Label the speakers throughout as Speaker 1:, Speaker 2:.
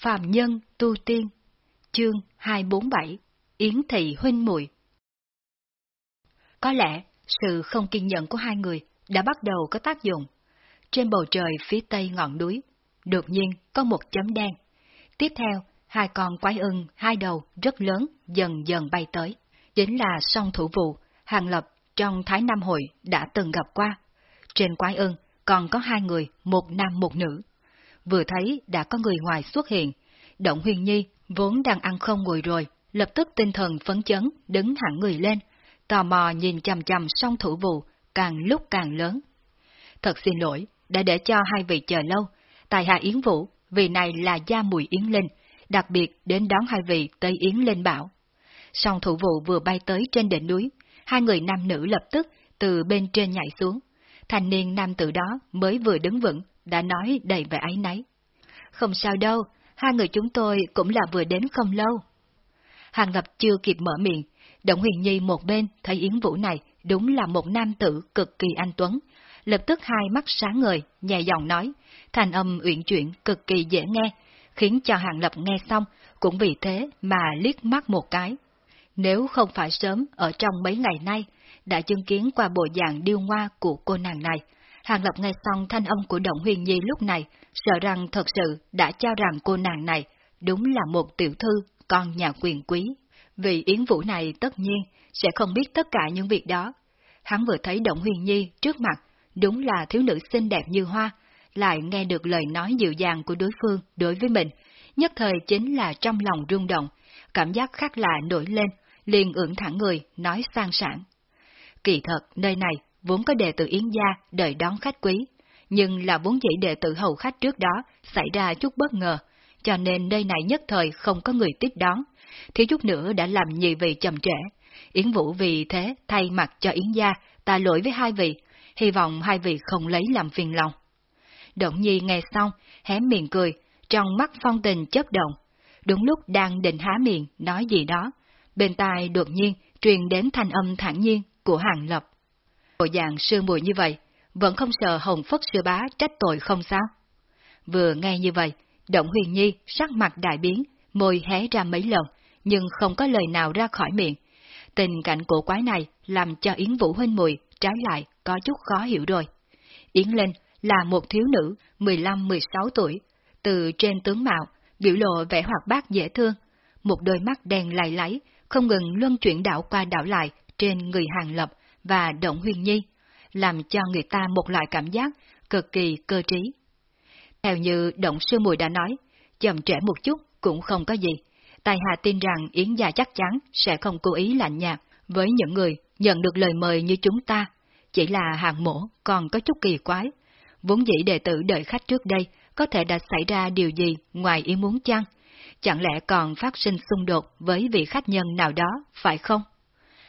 Speaker 1: Phạm Nhân Tu Tiên Chương 247 Yến Thị Huynh Mùi Có lẽ, sự không kiên nhẫn của hai người đã bắt đầu có tác dụng. Trên bầu trời phía tây ngọn núi, đột nhiên có một chấm đen. Tiếp theo, hai con quái ưng hai đầu rất lớn dần dần bay tới. Chính là song thủ vụ, hàng lập trong Thái Nam Hội đã từng gặp qua. Trên quái ưng còn có hai người, một nam một nữ. Vừa thấy đã có người ngoài xuất hiện, Động Huyền Nhi vốn đang ăn không ngồi rồi, lập tức tinh thần phấn chấn, đứng hẳn người lên, tò mò nhìn chằm chằm song thủ vụ, càng lúc càng lớn. Thật xin lỗi, đã để cho hai vị chờ lâu, tài hạ Yến Vũ, vì này là gia mùi Yến Linh, đặc biệt đến đón hai vị tây Yến lên bảo. Song thủ vụ vừa bay tới trên đỉnh núi, hai người nam nữ lập tức từ bên trên nhảy xuống. Thành niên nam tử đó mới vừa đứng vững, đã nói đầy vẻ áy náy. Không sao đâu, hai người chúng tôi cũng là vừa đến không lâu. Hàng Lập chưa kịp mở miệng, Động Huyền Nhi một bên thấy Yến Vũ này đúng là một nam tử cực kỳ anh tuấn, lập tức hai mắt sáng ngời, nhẹ giọng nói, thành âm uyển chuyển cực kỳ dễ nghe, khiến cho Hàng Lập nghe xong cũng vì thế mà liếc mắt một cái. Nếu không phải sớm ở trong mấy ngày nay, đã chứng kiến qua bộ dạng điêu ngoa của cô nàng này, Hàng Lập nghe xong thanh âm của Động Huyền Nhi lúc này, sợ rằng thật sự đã cho rằng cô nàng này đúng là một tiểu thư, con nhà quyền quý. Vì Yến Vũ này tất nhiên sẽ không biết tất cả những việc đó. Hắn vừa thấy Động Huyền Nhi trước mặt, đúng là thiếu nữ xinh đẹp như hoa, lại nghe được lời nói dịu dàng của đối phương đối với mình, nhất thời chính là trong lòng rung động, cảm giác khác lạ nổi lên, liền ưỡn thẳng người, nói sang sảng. Kỳ thật, nơi này vốn có đệ tử Yến Gia đợi đón khách quý, nhưng là vốn dĩ đệ tử hầu khách trước đó xảy ra chút bất ngờ, cho nên nơi này nhất thời không có người tiếp đón, thiếu chút nữa đã làm nhị vị chậm trễ. Yến Vũ vì thế thay mặt cho Yến Gia, ta lỗi với hai vị, hy vọng hai vị không lấy làm phiền lòng. Động Nhi nghe xong, hé miệng cười, trong mắt phong tình chớp động. Đúng lúc đang định há miệng nói gì đó, bên tai đột nhiên truyền đến thanh âm thản nhiên của Hàng Lập. Bộ dạng sư mùi như vậy, vẫn không sợ Hồng Phất sư bá trách tội không sao? Vừa nghe như vậy, Động Huyền Nhi sắc mặt đại biến, môi hé ra mấy lần, nhưng không có lời nào ra khỏi miệng. Tình cảnh cổ quái này làm cho Yến Vũ Huynh Mùi trái lại có chút khó hiểu rồi. Yến Linh là một thiếu nữ 15-16 tuổi, từ trên tướng mạo, biểu lộ vẻ hoạt bát dễ thương, một đôi mắt đen lầy láy, không ngừng luân chuyển đảo qua đảo lại trên người Hàng Lập và Động Huyền Nhi, làm cho người ta một loại cảm giác cực kỳ cơ trí. Theo như Động Sư Mùi đã nói, chậm trễ một chút cũng không có gì. Tài Hạ tin rằng Yến Gia chắc chắn sẽ không cố ý lạnh nhạt với những người nhận được lời mời như chúng ta. Chỉ là hàng mổ còn có chút kỳ quái. Vốn dĩ đệ tử đợi khách trước đây có thể đã xảy ra điều gì ngoài ý muốn chăng? Chẳng lẽ còn phát sinh xung đột với vị khách nhân nào đó, phải không?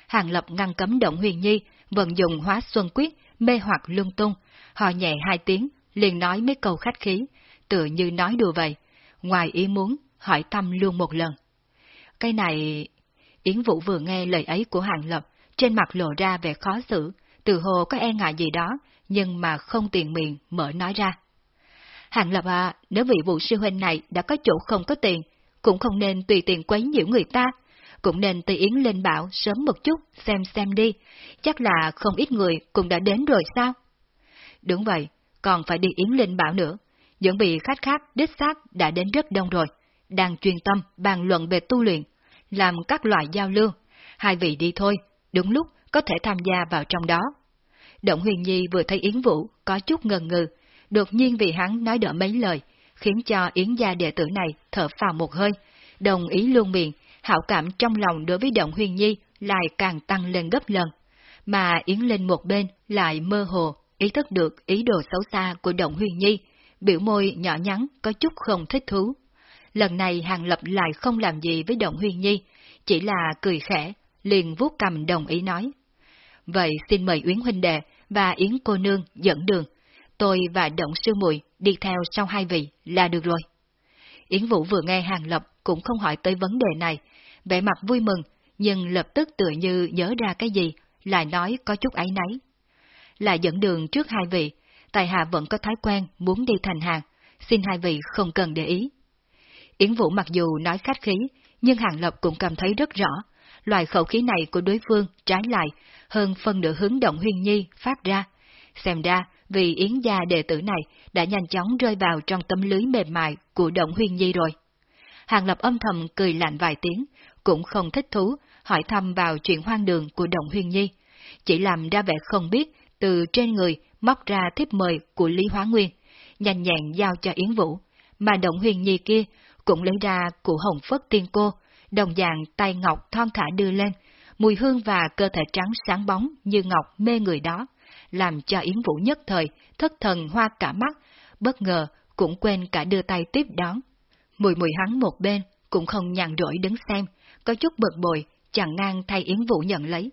Speaker 1: Hàng Lập ngăn cấm Động Huyền Nhi vận dụng hóa xuân quyết, mê hoặc lung tung, họ nhẹ hai tiếng, liền nói mấy câu khách khí, tựa như nói đùa vậy, ngoài ý muốn, hỏi thăm luôn một lần. Cái này... Yến Vũ vừa nghe lời ấy của Hàng Lập, trên mặt lộ ra vẻ khó xử, từ hồ có e ngại gì đó, nhưng mà không tiền miệng mở nói ra. Hàng Lập à, nếu vị vụ sư huynh này đã có chỗ không có tiền, cũng không nên tùy tiện quấy nhiễu người ta, cũng nên Tây Yến lên bảo sớm một chút, xem xem đi, chắc là không ít người cũng đã đến rồi sao? Đúng vậy, còn phải đi Yến lên bảo nữa, những vị khách khác đích xác đã đến rất đông rồi, đang chuyên tâm bàn luận về tu luyện, làm các loại giao lưu, hai vị đi thôi, đúng lúc có thể tham gia vào trong đó. Động Huyền Nhi vừa thấy Yến Vũ có chút ngần ngừ, đột nhiên vì hắn nói đỡ mấy lời, khiến cho Yến gia đệ tử này thở phào một hơi, đồng ý luôn miệng hảo cảm trong lòng đối với Động Huyền Nhi lại càng tăng lên gấp lần, mà Yến Linh một bên lại mơ hồ, ý thức được ý đồ xấu xa của Động Huyền Nhi, biểu môi nhỏ nhắn có chút không thích thú. Lần này Hàng Lập lại không làm gì với Động Huyền Nhi, chỉ là cười khẽ, liền vuốt cầm đồng ý nói. Vậy xin mời Yến Huynh Đệ và Yến Cô Nương dẫn đường, tôi và Động Sư Mùi đi theo sau hai vị là được rồi. Yến Vũ vừa nghe Hàng Lập cũng không hỏi tới vấn đề này, vẻ mặt vui mừng, nhưng lập tức tựa như nhớ ra cái gì, lại nói có chút ấy nấy. Là dẫn đường trước hai vị, tài hạ vẫn có thói quen muốn đi thành hàng, xin hai vị không cần để ý. Yến Vũ mặc dù nói khách khí, nhưng Hàng Lập cũng cảm thấy rất rõ, loại khẩu khí này của đối phương trái lại hơn phần nửa hướng động huyên nhi phát ra. Xem ra, vì Yến gia đệ tử này đã nhanh chóng rơi vào trong tấm lưới mềm mại của động huyên nhi rồi. Hàng Lập âm thầm cười lạnh vài tiếng, cũng không thích thú, hỏi thăm vào chuyện hoang đường của động huyền nhi. Chỉ làm ra vẻ không biết, từ trên người móc ra thiếp mời của Lý Hóa Nguyên, nhanh nhẹn giao cho Yến Vũ, mà động huyền nhi kia cũng lấy ra của hồng phất tiên cô, đồng dạng tay ngọc thon thả đưa lên, mùi hương và cơ thể trắng sáng bóng như ngọc mê người đó, làm cho Yến Vũ nhất thời thất thần hoa cả mắt, bất ngờ cũng quên cả đưa tay tiếp đón. Mùi mùi hắn một bên cũng không nhàn rỗi đứng xem, có chút bực bội, chẳng ngang thay Yến Vũ nhận lấy.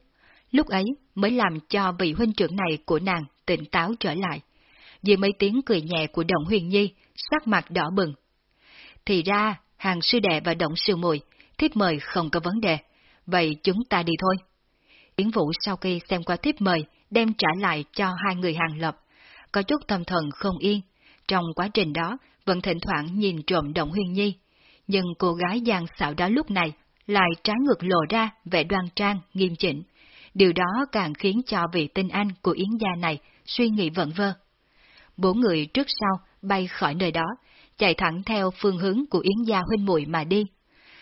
Speaker 1: Lúc ấy mới làm cho vị huynh trưởng này của nàng tỉnh táo trở lại. Vì mấy tiếng cười nhẹ của Động Huyền Nhi, sắc mặt đỏ bừng. Thì ra, hàng sư đệ và Động sư muội thiếp mời không có vấn đề, vậy chúng ta đi thôi. Yến Vũ sau khi xem qua thiếp mời, đem trả lại cho hai người hàng lập, có chút tâm thần không yên. Trong quá trình đó, vẫn thỉnh thoảng nhìn trộm Động Huyền Nhi, nhưng cô gái giang xạo đó lúc này lại trái ngược lộ ra vẻ đoan trang, nghiêm chỉnh. Điều đó càng khiến cho vị tinh anh của Yến gia này suy nghĩ vẩn vơ. Bốn người trước sau bay khỏi nơi đó, chạy thẳng theo phương hướng của Yến gia huynh muội mà đi.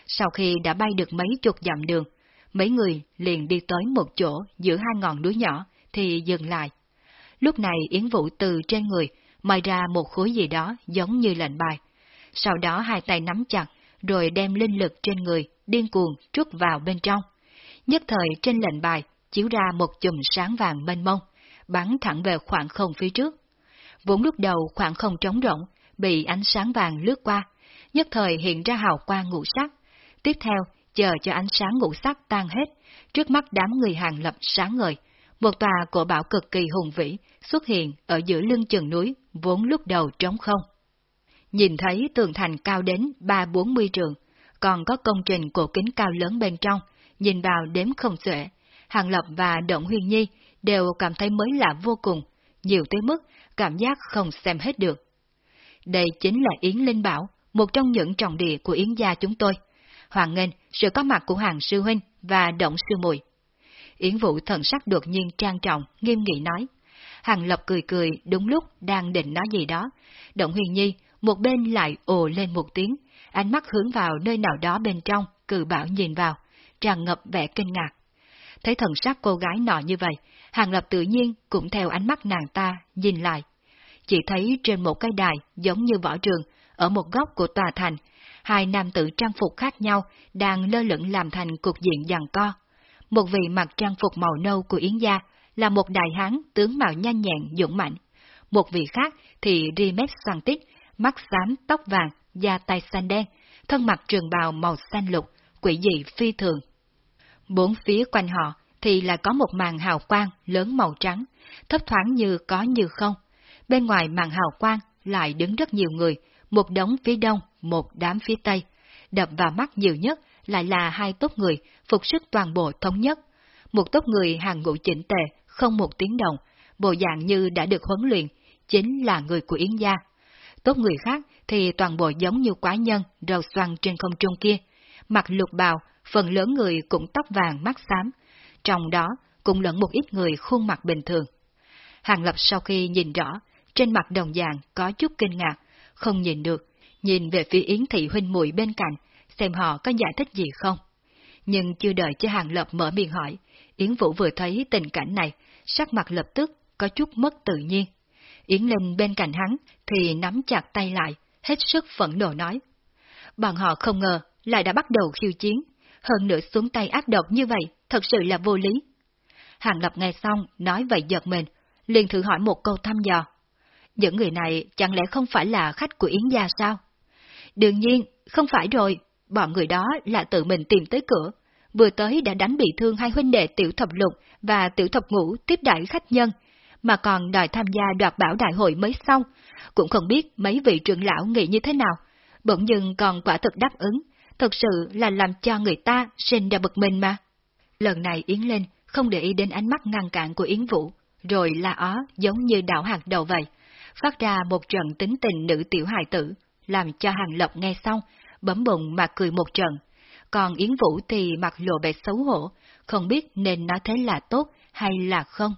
Speaker 1: Sau khi đã bay được mấy chục dặm đường, mấy người liền đi tới một chỗ giữa hai ngọn núi nhỏ thì dừng lại. Lúc này Yến Vũ từ trên người moi ra một khối gì đó giống như lệnh bài. Sau đó hai tay nắm chặt, rồi đem linh lực trên người điên cuồng trút vào bên trong. Nhất thời trên lệnh bài chiếu ra một chùm sáng vàng mênh mông, bắn thẳng về khoảng không phía trước. Vốn lúc đầu khoảng không trống rỗng, bị ánh sáng vàng lướt qua, nhất thời hiện ra hào quang ngũ sắc. Tiếp theo, chờ cho ánh sáng ngũ sắc tan hết, trước mắt đám người hàng lập sáng ngời, một tòa cổ bảo cực kỳ hùng vĩ xuất hiện ở giữa lưng chừng núi, vốn lúc đầu trống không. Nhìn thấy tường thành cao đến ba bốn mươi trường, còn có công trình cổ kính cao lớn bên trong, nhìn vào đếm không xuể. Hàng Lập và Động Huyền Nhi đều cảm thấy mới lạ vô cùng, nhiều tới mức cảm giác không xem hết được. Đây chính là Yến Linh Bảo, một trong những trọng địa của Yến gia chúng tôi. Hoàng nghênh sự có mặt của hàng Sư Huynh và Động Sư Mùi. Yến Vũ thần sắc đột nhiên trang trọng, nghiêm nghị nói. Hàng Lập cười cười đúng lúc đang định nói gì đó. Động Huyền Nhi một bên lại ồ lên một tiếng, ánh mắt hướng vào nơi nào đó bên trong, cử bảo nhìn vào, tràn ngập vẻ kinh ngạc. Thấy thần sắc cô gái nọ như vậy, Hàng Lập tự nhiên cũng theo ánh mắt nàng ta nhìn lại. Chỉ thấy trên một cái đài giống như võ trường, ở một góc của tòa thành, hai nam tử trang phục khác nhau đang lơ lửng làm thành cục diện giằng co. Một vị mặc trang phục màu nâu của Yến Gia là một đại hán tướng mạo nhanh nhẹn, dũng mạnh. Một vị khác thì ri mép xoăn tích, mắt xám, tóc vàng, da tay xanh đen, thân mặt trường bào màu xanh lục, quỷ dị phi thường. Bốn phía quanh họ thì là có một màn hào quang lớn màu trắng, thấp thoáng như có như không. Bên ngoài màn hào quang lại đứng rất nhiều người, một đống phía đông, một đám phía tây. Đập vào mắt nhiều nhất lại là hai tốp người phục sức toàn bộ thống nhất. Một tốp người hàng ngũ chỉnh tề, không một tiếng động, bộ dạng như đã được huấn luyện, chính là người của Yến Gia. Tốt người khác thì toàn bộ giống như quái nhân râu xoăn trên không trung kia. Mặt lục bào, phần lớn người cũng tóc vàng mắt xám. Trong đó cũng lẫn một ít người khuôn mặt bình thường. Hàng Lập sau khi nhìn rõ, trên mặt đồng dạng có chút kinh ngạc, không nhìn được, nhìn về phía Yến Thị Huynh muội bên cạnh, xem họ có giải thích gì không. Nhưng chưa đợi cho Hàng Lập mở miệng hỏi, Yến Vũ vừa thấy tình cảnh này, sắc mặt lập tức có chút mất tự nhiên. Yến Linh bên cạnh hắn thì nắm chặt tay lại, hết sức phẫn nộ nói. Bọn họ không ngờ lại đã bắt đầu khiêu chiến, hơn nữa xuống tay ác độc như vậy, thật sự là vô lý. Hàng Lập nghe xong, nói vậy giật mình, liền thử hỏi một câu thăm dò. Những người này chẳng lẽ không phải là khách của Yến gia sao? Đương nhiên, không phải rồi, bọn người đó là tự mình tìm tới cửa, vừa tới đã đánh bị thương hai huynh đệ tiểu thập lục và tiểu thập ngũ tiếp đại khách nhân, mà còn đòi tham gia đoạt bảo đại hội mới xong, cũng không biết mấy vị trưởng lão nghĩ như thế nào, bỗng dưng còn quả thực đáp ứng, thật sự là làm cho người ta sinh ra bực mình mà. Lần này Yến lên không để ý đến ánh mắt ngăn cản của Yến Vũ, rồi la ó giống như đảo hạt đầu vậy, phát ra một trận tính tình nữ tiểu hài tử, làm cho Hàng Lộc nghe xong, bấm bụng mà cười một trận, còn Yến Vũ thì mặt lộ vẻ xấu hổ, không biết nên nói thế là tốt hay là không.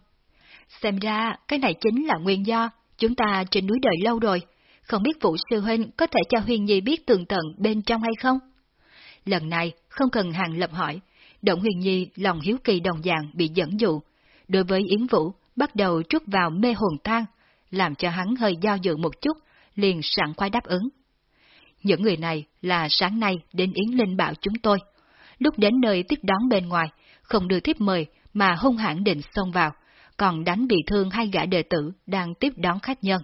Speaker 1: Xem ra, cái này chính là nguyên do chúng ta trên núi đời lâu rồi, không biết Vũ Sư Huynh có thể cho Huyền Nhi biết tường tận bên trong hay không? Lần này, không cần hàng lập hỏi, Động Huyền Nhi lòng hiếu kỳ đồng dạng bị dẫn dụ. Đối với Yến Vũ, bắt đầu trút vào mê hồn tan, làm cho hắn hơi do dự một chút, liền sẵn khoái đáp ứng. Những người này là sáng nay đến Yến Linh bảo chúng tôi. Lúc đến nơi tiếp đón bên ngoài, không đưa thiếp mời mà hung hãn định xông vào, còn đánh bị thương hai gã đệ tử đang tiếp đón khách nhân.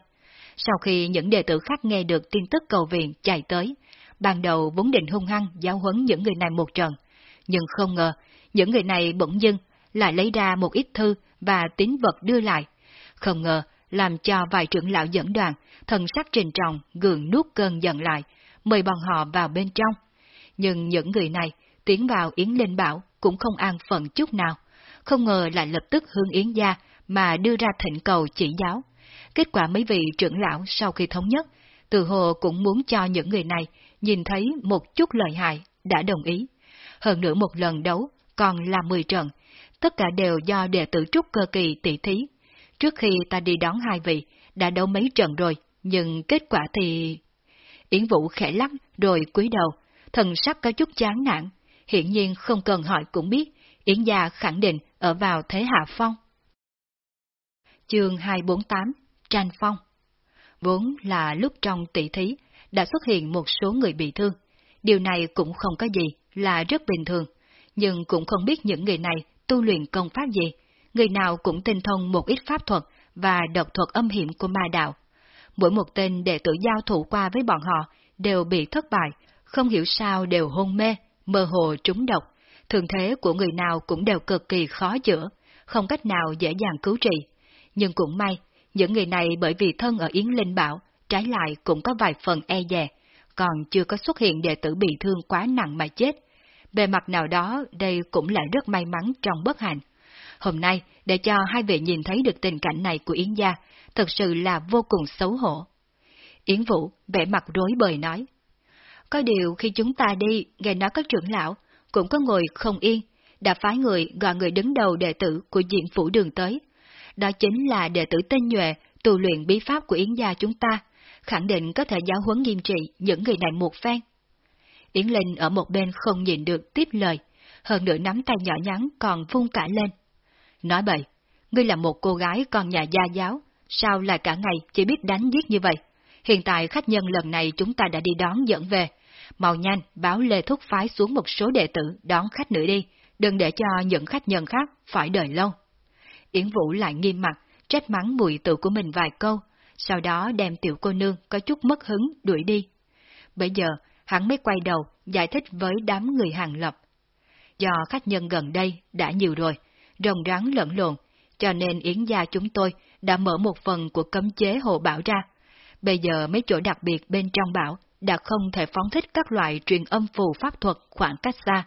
Speaker 1: Sau khi những đệ tử khác nghe được tin tức cầu viện chạy tới, ban đầu vốn định hung hăng giáo huấn những người này một trận, nhưng không ngờ những người này bỗng dưng lại lấy ra một ít thư và tín vật đưa lại. Không ngờ làm cho vài trưởng lão dẫn đoàn, thần sắc trình trọng gượng nuốt cơn giận lại, mời bọn họ vào bên trong. Nhưng những người này tiến vào Yến Linh Bảo cũng không an phận chút nào, không ngờ lại lập tức hướng Yến gia mà đưa ra thỉnh cầu chỉ giáo. Kết quả mấy vị trưởng lão sau khi thống nhất, từ hồ cũng muốn cho những người này nhìn thấy một chút lợi hại, đã đồng ý. Hơn nữa một lần đấu, còn là 10 trận, tất cả đều do đệ tử trúc cơ kỳ tỷ thí. Trước khi ta đi đón hai vị, đã đấu mấy trận rồi, nhưng kết quả thì... Yến Vũ khẽ lắc rồi cúi đầu, thần sắc có chút chán nản, hiển nhiên không cần hỏi cũng biết, Yến gia khẳng định ở vào thế hạ phong. Chương 248 Tranh phong Vốn là lúc trong tỷ thí, đã xuất hiện một số người bị thương. Điều này cũng không có gì, là rất bình thường, nhưng cũng không biết những người này tu luyện công pháp gì, người nào cũng tinh thông một ít pháp thuật và độc thuật âm hiểm của ma đạo. Mỗi một tên đệ tử giao thủ qua với bọn họ đều bị thất bại, không hiểu sao đều hôn mê, mơ hồ trúng độc. Thường thế của người nào cũng đều cực kỳ khó chữa, không cách nào dễ dàng cứu trị. Nhưng cũng may, những người này bởi vì thân ở Yến Linh Bảo, trái lại cũng có vài phần e dè, còn chưa có xuất hiện đệ tử bị thương quá nặng mà chết. Về mặt nào đó, đây cũng là rất may mắn trong bất hạnh. Hôm nay, để cho hai vị nhìn thấy được tình cảnh này của Yến gia, thật sự là vô cùng xấu hổ. Yến Vũ vẻ mặt rối bời nói. Có điều khi chúng ta đi, nghe nói có trưởng lão, cũng có ngồi không yên, đã phái người gọi người đứng đầu đệ tử của diện phủ đường tới. Đó chính là đệ tử tinh nhuệ, tu luyện bí pháp của Yến gia chúng ta, khẳng định có thể giáo huấn nghiêm trị những người này một phen. Yến Linh ở một bên không nhìn được tiếp lời, hơn nữa nắm tay nhỏ nhắn còn vung cả lên. Nói bậy, ngươi là một cô gái con nhà gia giáo, sao lại cả ngày chỉ biết đánh giết như vậy? Hiện tại khách nhân lần này chúng ta đã đi đón dẫn về. Mau nhanh, báo Lê Thúc phái xuống một số đệ tử đón khách nữa đi, đừng để cho những khách nhân khác phải đợi lâu. Yến Vũ lại nghiêm mặt, trách mắng mùi tự của mình vài câu, sau đó đem tiểu cô nương có chút mất hứng đuổi đi. Bây giờ, hắn mới quay đầu, giải thích với đám người hàng lập. Do khách nhân gần đây đã nhiều rồi, rồng rắn lẫn lộn, cho nên Yến gia chúng tôi đã mở một phần của cấm chế hộ bảo ra. Bây giờ mấy chỗ đặc biệt bên trong bảo đã không thể phóng thích các loại truyền âm phù pháp thuật khoảng cách xa,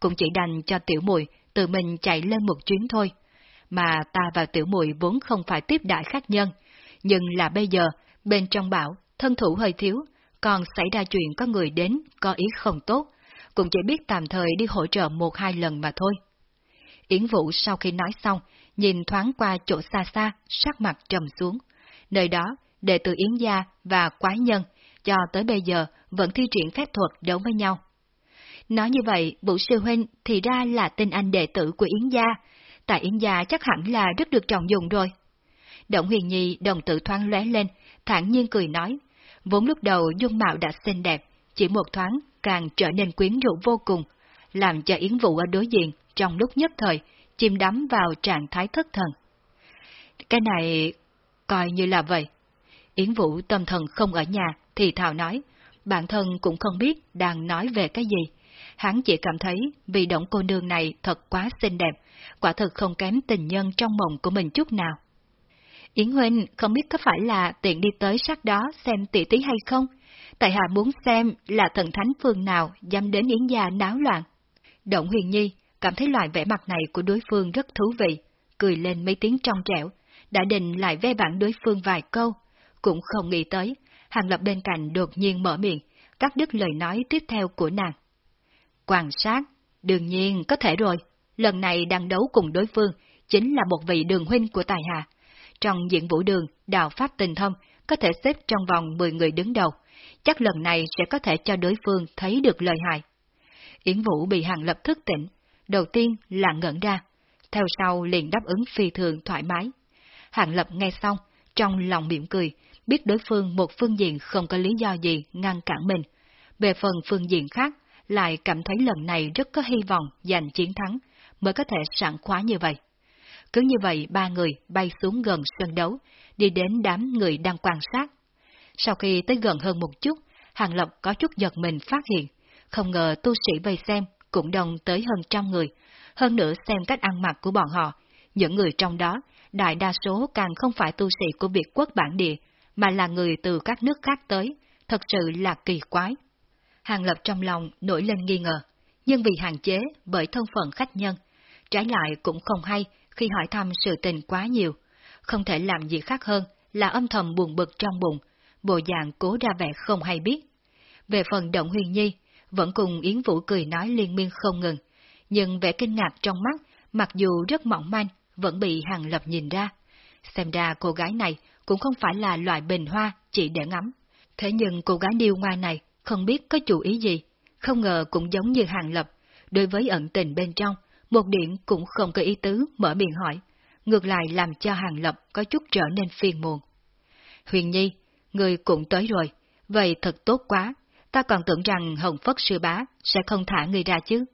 Speaker 1: cũng chỉ đành cho tiểu mùi tự mình chạy lên một chuyến thôi. Mà ta và tiểu mùi vốn không phải tiếp đại khách nhân, nhưng là bây giờ, bên trong bảo, thân thủ hơi thiếu, còn xảy ra chuyện có người đến, có ý không tốt, cũng chỉ biết tạm thời đi hỗ trợ một hai lần mà thôi. Yến Vũ sau khi nói xong, nhìn thoáng qua chỗ xa xa, sắc mặt trầm xuống. Nơi đó, đệ tử Yến Gia và Quái Nhân, cho tới bây giờ vẫn thi triển phép thuật đấu với nhau. Nói như vậy, Vũ Sư Huynh thì ra là tên anh đệ tử của Yến Gia, tại Yến Gia chắc hẳn là rất được trọng dụng rồi. Động Huyền Nhi đồng tử thoáng lóe lên, thản nhiên cười nói, vốn lúc đầu dung mạo đã xinh đẹp, chỉ một thoáng càng trở nên quyến rũ vô cùng, làm cho Yến Vũ ở đối diện trong lúc nhất thời chìm đắm vào trạng thái thất thần. Cái này coi như là vậy. Yến Vũ tâm thần không ở nhà thì thào nói, bản thân cũng không biết đang nói về cái gì. Hắn chỉ cảm thấy vì động cô nương này thật quá xinh đẹp, quả thực không kém tình nhân trong mộng của mình chút nào. Yến Huynh không biết có phải là tiện đi tới sát đó xem tỷ tí hay không? Tại hạ muốn xem là thần thánh phương nào dám đến Yến gia náo loạn. Động Huyền Nhi cảm thấy loại vẻ mặt này của đối phương rất thú vị, cười lên mấy tiếng trong trẻo, đã định lại ve vãn đối phương vài câu, cũng không nghĩ tới, Hàng Lập bên cạnh đột nhiên mở miệng, cắt đứt lời nói tiếp theo của nàng. Quan sát, đương nhiên có thể rồi, lần này đang đấu cùng đối phương, chính là một vị đường huynh của tài hạ. Trong diện vũ đường, đạo pháp tình thông, có thể xếp trong vòng 10 người đứng đầu, chắc lần này sẽ có thể cho đối phương thấy được lời hại. Yến Vũ bị Hàng Lập thức tỉnh, đầu tiên là ngẩn ra, theo sau liền đáp ứng phi thường thoải mái. Hàng Lập nghe xong, trong lòng mỉm cười, biết đối phương một phương diện không có lý do gì ngăn cản mình. Về phần phương diện khác, lại cảm thấy lần này rất có hy vọng giành chiến thắng, mới có thể sẵn khóa như vậy. Cứ như vậy ba người bay xuống gần sân đấu, đi đến đám người đang quan sát. Sau khi tới gần hơn một chút, Hàng Lập có chút giật mình phát hiện, không ngờ tu sĩ vây xem cũng đông tới hơn trăm người, hơn nữa xem cách ăn mặc của bọn họ, những người trong đó, đại đa số càng không phải tu sĩ của Việt quốc bản địa, mà là người từ các nước khác tới, thật sự là kỳ quái. Hàng Lập trong lòng nổi lên nghi ngờ, nhưng vì hạn chế bởi thân phận khách nhân, trái lại cũng không hay khi hỏi thăm sự tình quá nhiều, không thể làm gì khác hơn là âm thầm buồn bực trong bụng, bộ dạng cố ra vẻ không hay biết. Về phần Động Huyền Nhi, vẫn cùng Yến Vũ cười nói liên miên không ngừng, nhưng vẻ kinh ngạc trong mắt, mặc dù rất mỏng manh, vẫn bị Hàng Lập nhìn ra. Xem ra cô gái này cũng không phải là loại bình hoa chỉ để ngắm. Thế nhưng cô gái điêu ngoa này không biết có chủ ý gì, không ngờ cũng giống như Hàng Lập, đối với ẩn tình bên trong, một điểm cũng không có ý tứ mở miệng hỏi, ngược lại làm cho Hàng Lập có chút trở nên phiền muộn. Huyền Nhi, người cũng tới rồi, vậy thật tốt quá, ta còn tưởng rằng Hồng Phất Sư Bá sẽ không thả người ra chứ.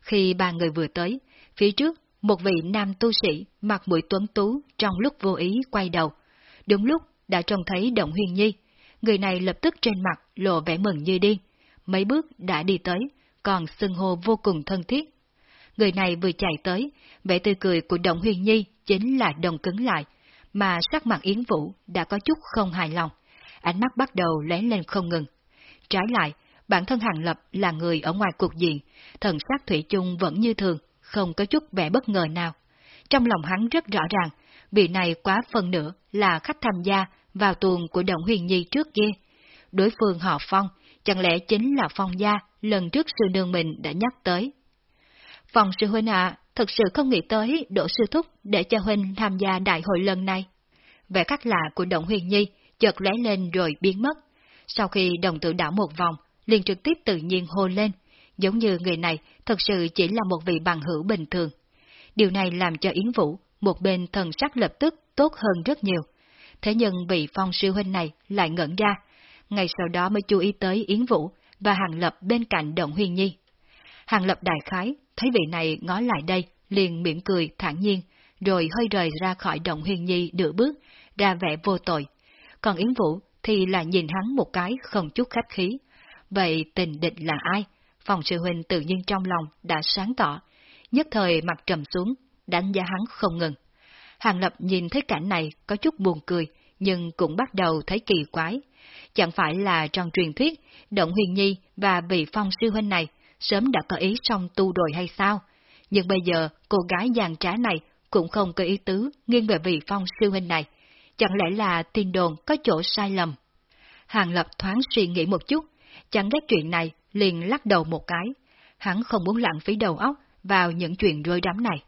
Speaker 1: Khi ba người vừa tới, phía trước, một vị nam tu sĩ mặc mũi tuấn tú trong lúc vô ý quay đầu. Đúng lúc đã trông thấy Động Huyền Nhi, người này lập tức trên mặt lộ vẻ mừng như điên. Mấy bước đã đi tới, còn xưng hô vô cùng thân thiết. Người này vừa chạy tới, vẻ tươi cười của Động Huyền Nhi chính là đồng cứng lại, mà sắc mặt Yến Vũ đã có chút không hài lòng. Ánh mắt bắt đầu lóe lên không ngừng. Trái lại, bản thân Hàng Lập là người ở ngoài cuộc diện, thần sắc Thủy chung vẫn như thường, không có chút vẻ bất ngờ nào. Trong lòng hắn rất rõ ràng, vị này quá phần nữa là khách tham gia vào tuồng của Động Huyền Nhi trước kia. Đối phương họ Phong, chẳng lẽ chính là Phong gia lần trước sư nương mình đã nhắc tới. Phong sư huynh ạ, thật sự không nghĩ tới đổ sư thúc để cho huynh tham gia đại hội lần này. Vẻ khác lạ của Động Huyền Nhi chợt lóe lên rồi biến mất. Sau khi đồng tử đảo một vòng, liền trực tiếp tự nhiên hô lên, giống như người này thật sự chỉ là một vị bằng hữu bình thường. Điều này làm cho Yến Vũ, một bên thần sắc lập tức tốt hơn rất nhiều. Thế nhưng vị phong sư huynh này lại ngẩn ra, ngày sau đó mới chú ý tới Yến Vũ và Hàng Lập bên cạnh Động Huyền Nhi. Hàng Lập đại khái, thấy vị này ngó lại đây, liền mỉm cười thản nhiên, rồi hơi rời ra khỏi Động Huyền Nhi nửa bước, ra vẻ vô tội. Còn Yến Vũ thì là nhìn hắn một cái không chút khách khí. Vậy tình địch là ai? Phòng sư huynh tự nhiên trong lòng đã sáng tỏ, nhất thời mặt trầm xuống, đánh giá hắn không ngừng. Hàng Lập nhìn thấy cảnh này có chút buồn cười, nhưng cũng bắt đầu thấy kỳ quái. Chẳng phải là trong truyền thuyết, Động Huyền Nhi và vị phong sư huynh này sớm đã có ý xong tu rồi hay sao? Nhưng bây giờ cô gái giàn trá này cũng không có ý tứ nghiêng về vị phong sư huynh này. Chẳng lẽ là tin đồn có chỗ sai lầm? Hàng Lập thoáng suy nghĩ một chút, chẳng ghét chuyện này liền lắc đầu một cái. Hắn không muốn lãng phí đầu óc vào những chuyện rối rắm này.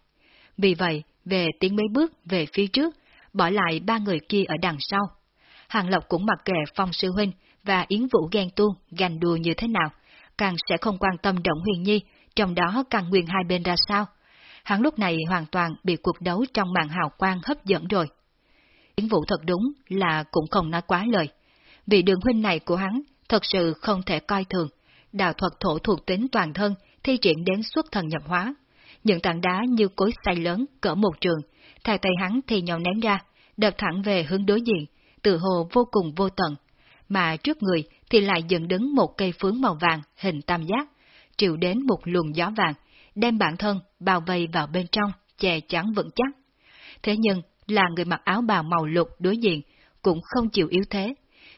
Speaker 1: Vì vậy, về tiến mấy bước về phía trước, bỏ lại ba người kia ở đằng sau. Hàng Lộc cũng mặc kệ Phong Sư Huynh và Yến Vũ ghen tuông, ganh đùa như thế nào, càng sẽ không quan tâm Động Huyền Nhi, trong đó càng nguyên hai bên ra sao. Hắn lúc này hoàn toàn bị cuộc đấu trong màn hào quang hấp dẫn rồi. Yến Vũ thật đúng là cũng không nói quá lời. Vì đường huynh này của hắn thật sự không thể coi thường, đạo thuật thổ thuộc tính toàn thân thi triển đến xuất thần nhập hóa. Những tảng đá như cối xay lớn cỡ một trường, thay tay hắn thì nhào ném ra, đập thẳng về hướng đối diện, tự hồ vô cùng vô tận. Mà trước người thì lại dựng đứng một cây phướng màu vàng hình tam giác, triệu đến một luồng gió vàng, đem bản thân bao vây vào bên trong, che chắn vững chắc. Thế nhưng, là người mặc áo bào màu lục đối diện, cũng không chịu yếu thế.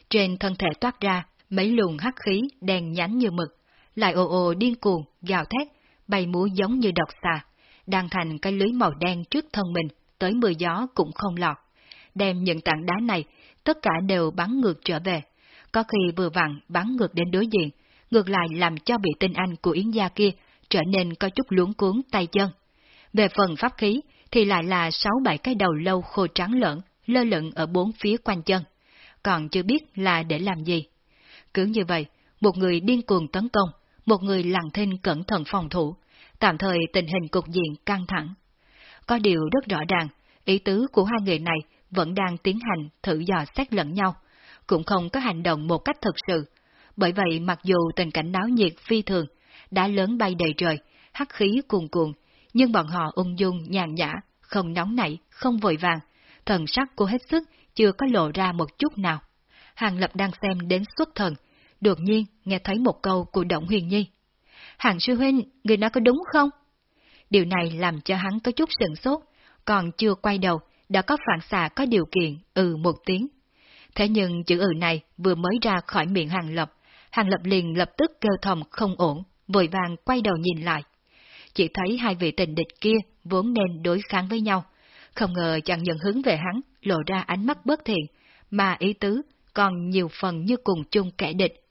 Speaker 1: Trên thân thể toát ra mấy luồng hắc khí đen nhánh như mực, lại ồ ồ điên cuồng, gào thét, bay múa giống như độc xà, đang thành cái lưới màu đen trước thân mình, tới mưa gió cũng không lọt. Đem những tảng đá này, tất cả đều bắn ngược trở về, có khi vừa vặn bắn ngược đến đối diện, ngược lại làm cho bị tinh anh của Yến gia kia trở nên có chút luống cuốn tay chân. Về phần pháp khí thì lại là sáu bảy cái đầu lâu khô trắng lợn lơ lửng ở bốn phía quanh chân, còn chưa biết là để làm gì. Cứ như vậy, một người điên cuồng tấn công, một người lặng thinh cẩn thận phòng thủ, tạm thời tình hình cục diện căng thẳng. Có điều rất rõ ràng, ý tứ của hai người này vẫn đang tiến hành thử dò xét lẫn nhau, cũng không có hành động một cách thực sự. Bởi vậy mặc dù tình cảnh náo nhiệt phi thường, đã lớn bay đầy trời, hắc khí cuồn cuộn, nhưng bọn họ ung dung nhàn nhã, không nóng nảy, không vội vàng, thần sắc của hết sức chưa có lộ ra một chút nào. Hàng Lập đang xem đến xuất thần, đột nhiên nghe thấy một câu của Động Huyền Nhi. Hàng sư huynh, người nói có đúng không? Điều này làm cho hắn có chút sừng sốt, còn chưa quay đầu, đã có phản xạ có điều kiện, ừ một tiếng. Thế nhưng chữ ừ này vừa mới ra khỏi miệng Hàng Lập, Hàng Lập liền lập tức kêu thầm không ổn, vội vàng quay đầu nhìn lại. Chỉ thấy hai vị tình địch kia vốn nên đối kháng với nhau, không ngờ chẳng nhận hướng về hắn, lộ ra ánh mắt bất thiện, mà ý tứ còn nhiều phần như cùng chung kẻ địch.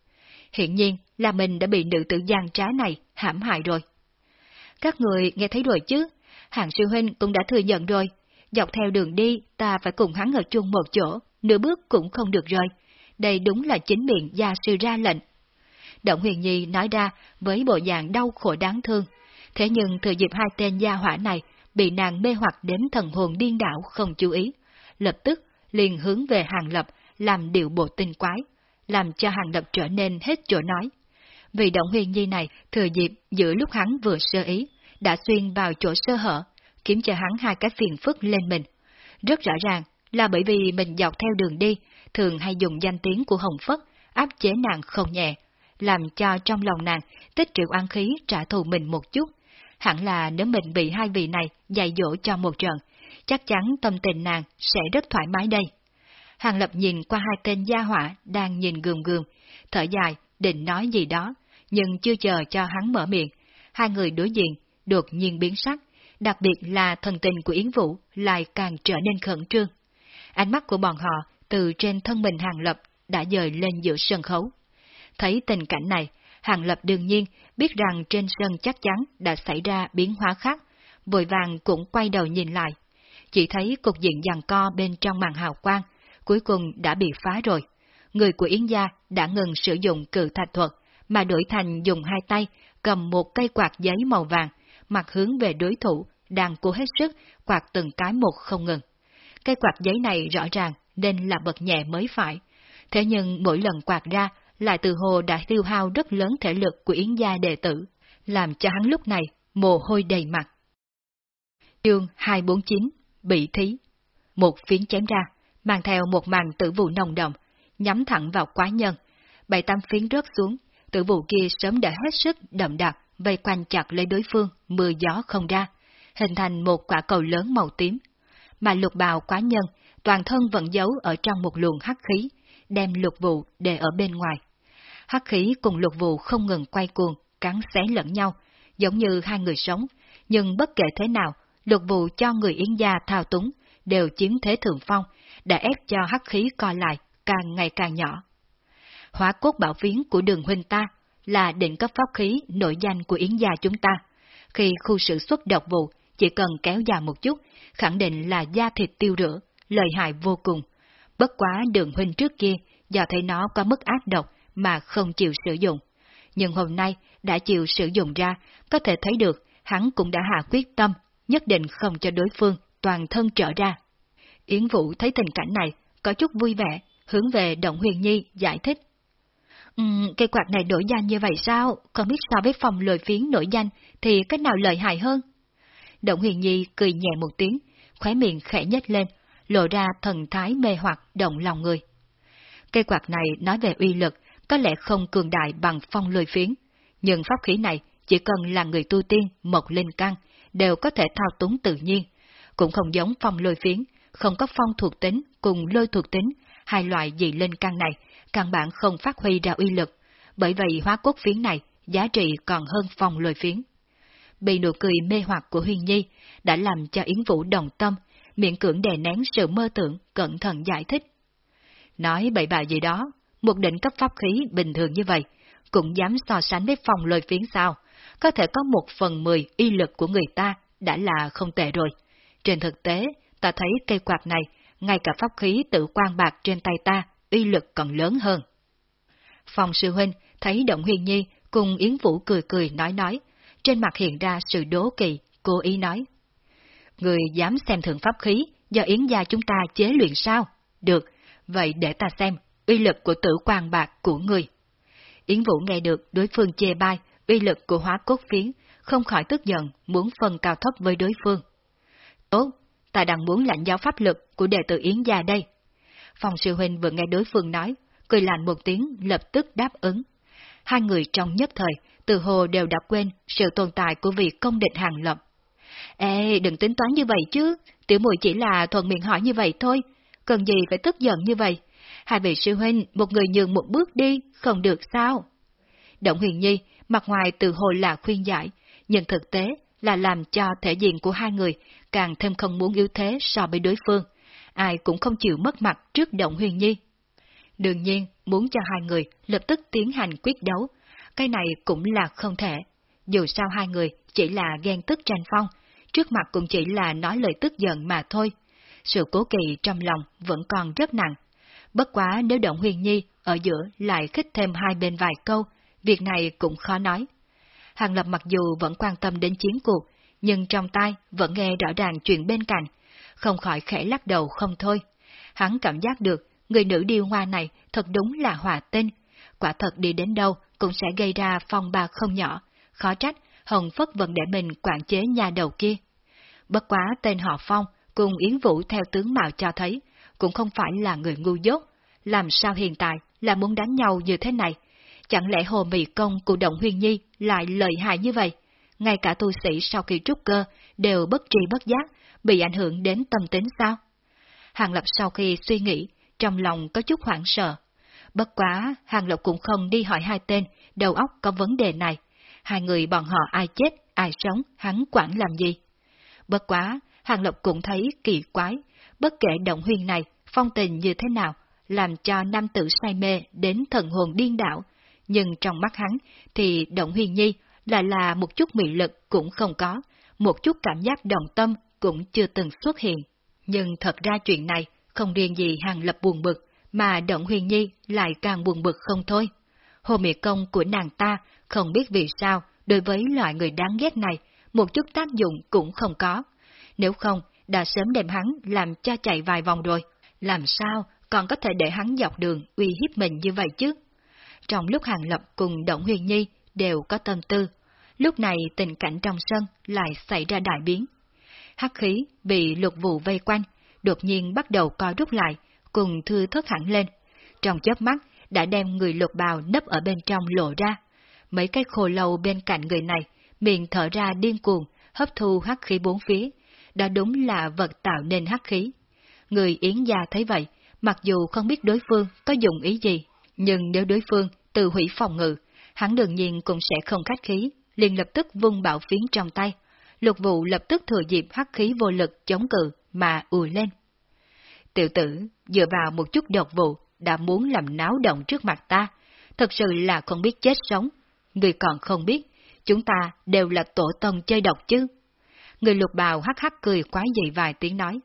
Speaker 1: Hiện nhiên là mình đã bị nữ tử gian trá này hãm hại rồi. Các người nghe thấy rồi chứ, hàng sư huynh cũng đã thừa nhận rồi, dọc theo đường đi ta phải cùng hắn ở chung một chỗ, nửa bước cũng không được rời. Đây đúng là chính miệng gia sư ra lệnh. Động Huyền Nhi nói ra với bộ dạng đau khổ đáng thương, thế nhưng thừa dịp hai tên gia hỏa này bị nàng mê hoặc đến thần hồn điên đảo không chú ý, lập tức liền hướng về hàng lập làm điệu bộ tinh quái, làm cho hàng lập trở nên hết chỗ nói. Vì động huyền nhi này thừa dịp giữa lúc hắn vừa sơ ý, đã xuyên vào chỗ sơ hở, kiếm cho hắn hai cái phiền phức lên mình. Rất rõ ràng là bởi vì mình dọc theo đường đi, thường hay dùng danh tiếng của Hồng Phất áp chế nàng không nhẹ, làm cho trong lòng nàng tích triệu an khí trả thù mình một chút. Hẳn là nếu mình bị hai vị này dạy dỗ cho một trận, chắc chắn tâm tình nàng sẽ rất thoải mái đây. Hàng Lập nhìn qua hai tên gia hỏa đang nhìn gườm gườm, thở dài, định nói gì đó, nhưng chưa chờ cho hắn mở miệng. Hai người đối diện, đột nhiên biến sắc, đặc biệt là thần tình của Yến Vũ lại càng trở nên khẩn trương. Ánh mắt của bọn họ từ trên thân mình Hàng Lập đã dời lên giữa sân khấu. Thấy tình cảnh này, Hàng Lập đương nhiên biết rằng trên sân chắc chắn đã xảy ra biến hóa khác, vội vàng cũng quay đầu nhìn lại. Chỉ thấy cục diện giằng co bên trong màn hào quang, cuối cùng đã bị phá rồi. Người của Yến Gia đã ngừng sử dụng cự thạch thuật, mà đổi thành dùng hai tay cầm một cây quạt giấy màu vàng, mặt hướng về đối thủ, đang cố hết sức quạt từng cái một không ngừng. Cây quạt giấy này rõ ràng nên là bật nhẹ mới phải, thế nhưng mỗi lần quạt ra lại từ hồ đã tiêu hao rất lớn thể lực của Yến gia đệ tử, làm cho hắn lúc này mồ hôi đầy mặt. Chương 249 Bị thí Một phiến chém ra, mang theo một màn tử vụ nồng đồng, nhắm thẳng vào quá nhân. Bảy tam phiến rớt xuống, tử vụ kia sớm đã hết sức đậm đặc, vây quanh chặt lấy đối phương, mưa gió không ra, hình thành một quả cầu lớn màu tím. Mà lục bào quá nhân, toàn thân vẫn giấu ở trong một luồng hắc khí, đem lục vụ để ở bên ngoài. Hắc khí cùng lục vụ không ngừng quay cuồng, cắn xé lẫn nhau, giống như hai người sống, nhưng bất kể thế nào, lục vụ cho người Yến gia thao túng, đều chiếm thế thượng phong, đã ép cho hắc khí co lại, càng ngày càng nhỏ. Hóa cốt bảo phiến của đường huynh ta là định cấp pháp khí nổi danh của Yến gia chúng ta. Khi khu sự xuất độc vụ chỉ cần kéo dài một chút, khẳng định là da thịt tiêu rửa, lợi hại vô cùng. Bất quá đường huynh trước kia, do thấy nó có mức ác độc mà không chịu sử dụng. Nhưng hôm nay đã chịu sử dụng ra, có thể thấy được hắn cũng đã hạ quyết tâm, nhất định không cho đối phương toàn thân trở ra. Yến Vũ thấy tình cảnh này, có chút vui vẻ, hướng về Động Huyền Nhi giải thích. Um, cây quạt này nổi danh như vậy sao? Không biết so với phòng lồi phiến nổi danh thì cách nào lợi hại hơn? Động Huyền Nhi cười nhẹ một tiếng, khóe miệng khẽ nhếch lên, lộ ra thần thái mê hoặc động lòng người. Cây quạt này nói về uy lực, có lẽ không cường đại bằng phong lôi phiến, nhưng pháp khí này chỉ cần là người tu tiên, mộc linh căn, đều có thể thao túng tự nhiên, cũng không giống phong lôi phiến, không có phong thuộc tính cùng lôi thuộc tính, hai loại dị linh căn này, căn bản không phát huy ra uy lực, bởi vậy hóa cốt phiến này giá trị còn hơn phong lôi phiến. Bị nụ cười mê hoặc của Huyền Nhi đã làm cho Yến Vũ đồng tâm, miệng cưỡng đè nén sự mơ tưởng, cẩn thận giải thích. Nói bậy bạ gì đó, một đỉnh cấp pháp khí bình thường như vậy, cũng dám so sánh với phòng lôi phiến sao, có thể có một phần mười y lực của người ta đã là không tệ rồi. Trên thực tế, ta thấy cây quạt này, ngay cả pháp khí tự quan bạc trên tay ta, uy lực còn lớn hơn. Phòng sư huynh thấy Động Huyền Nhi cùng Yến Vũ cười cười nói nói, trên mặt hiện ra sự đố kỵ, cố ý nói. Người dám xem thường pháp khí do Yến gia chúng ta chế luyện sao? Được, vậy để ta xem uy lực của tử quan bạc của người. Yến Vũ nghe được đối phương chê bai uy lực của hóa cốt phiến, không khỏi tức giận, muốn phân cao thấp với đối phương. Tốt, ta đang muốn lãnh giáo pháp lực của đệ tử Yến gia đây. Phòng sư huynh vừa nghe đối phương nói, cười lạnh một tiếng, lập tức đáp ứng. Hai người trong nhất thời, từ hồ đều đã quên sự tồn tại của vị công địch hàng lập. Ê, đừng tính toán như vậy chứ, tiểu muội chỉ là thuận miệng hỏi như vậy thôi, cần gì phải tức giận như vậy. Hai vị sư huynh, một người nhường một bước đi, không được sao? Động huyền nhi, mặt ngoài từ hồ là khuyên giải, nhưng thực tế là làm cho thể diện của hai người càng thêm không muốn yếu thế so với đối phương. Ai cũng không chịu mất mặt trước Động huyền nhi. Đương nhiên, muốn cho hai người lập tức tiến hành quyết đấu, cái này cũng là không thể. Dù sao hai người chỉ là ghen tức tranh phong, trước mặt cũng chỉ là nói lời tức giận mà thôi. Sự cố kỵ trong lòng vẫn còn rất nặng. Bất quá nếu Động Huyền Nhi ở giữa lại khích thêm hai bên vài câu, việc này cũng khó nói. Hàng Lập mặc dù vẫn quan tâm đến chiến cuộc, nhưng trong tai vẫn nghe rõ ràng chuyện bên cạnh, không khỏi khẽ lắc đầu không thôi. Hắn cảm giác được người nữ điêu hoa này thật đúng là hòa tinh, quả thật đi đến đâu cũng sẽ gây ra phong ba không nhỏ, khó trách Hồng Phất vẫn để mình quản chế nhà đầu kia. Bất quá tên họ Phong cùng Yến Vũ theo tướng mạo cho thấy, cũng không phải là người ngu dốt, làm sao hiện tại là muốn đánh nhau như thế này? Chẳng lẽ hồ mị công của Động Huyên Nhi lại lợi hại như vậy? Ngay cả tu sĩ sau khi trúc cơ đều bất tri bất giác, bị ảnh hưởng đến tâm tính sao? Hàng Lập sau khi suy nghĩ, trong lòng có chút hoảng sợ. Bất quá, Hàng Lập cũng không đi hỏi hai tên, đầu óc có vấn đề này. Hai người bọn họ ai chết, ai sống, hắn quản làm gì? Bất quá, Hàng Lập cũng thấy kỳ quái, bất kể động huyền này, phong tình như thế nào, làm cho nam tử say mê đến thần hồn điên đảo, nhưng trong mắt hắn thì động huyền nhi lại là một chút mị lực cũng không có, một chút cảm giác đồng tâm cũng chưa từng xuất hiện. Nhưng thật ra chuyện này không riêng gì Hàng Lập buồn bực, mà Động Huyền Nhi lại càng buồn bực không thôi. Hồ Mị Công của nàng ta không biết vì sao đối với loại người đáng ghét này một chút tác dụng cũng không có. Nếu không, đã sớm đem hắn làm cho chạy vài vòng rồi, làm sao còn có thể để hắn dọc đường uy hiếp mình như vậy chứ? Trong lúc Hàng Lập cùng Động Huyền Nhi đều có tâm tư, lúc này tình cảnh trong sân lại xảy ra đại biến. Hắc khí bị lục vụ vây quanh, đột nhiên bắt đầu co rút lại, cùng thư thất hẳn lên. Trong chớp mắt, đã đem người lục bào nấp ở bên trong lộ ra. Mấy cái khô lâu bên cạnh người này, miệng thở ra điên cuồng, hấp thu hắc khí bốn phía. Đó đúng là vật tạo nên hắc khí. Người Yến gia thấy vậy, mặc dù không biết đối phương có dùng ý gì, nhưng nếu đối phương tự hủy phòng ngự, hắn đương nhiên cũng sẽ không khách khí, liền lập tức vung bảo phiến trong tay. Lục vụ lập tức thừa dịp hắc khí vô lực chống cự mà ùi lên. Tiểu tử, dựa vào một chút độc vụ, đã muốn làm náo động trước mặt ta, thật sự là không biết chết sống. Người còn không biết, chúng ta đều là tổ tông chơi độc chứ. Người lục bào hắc hắc cười quá dị vài tiếng nói.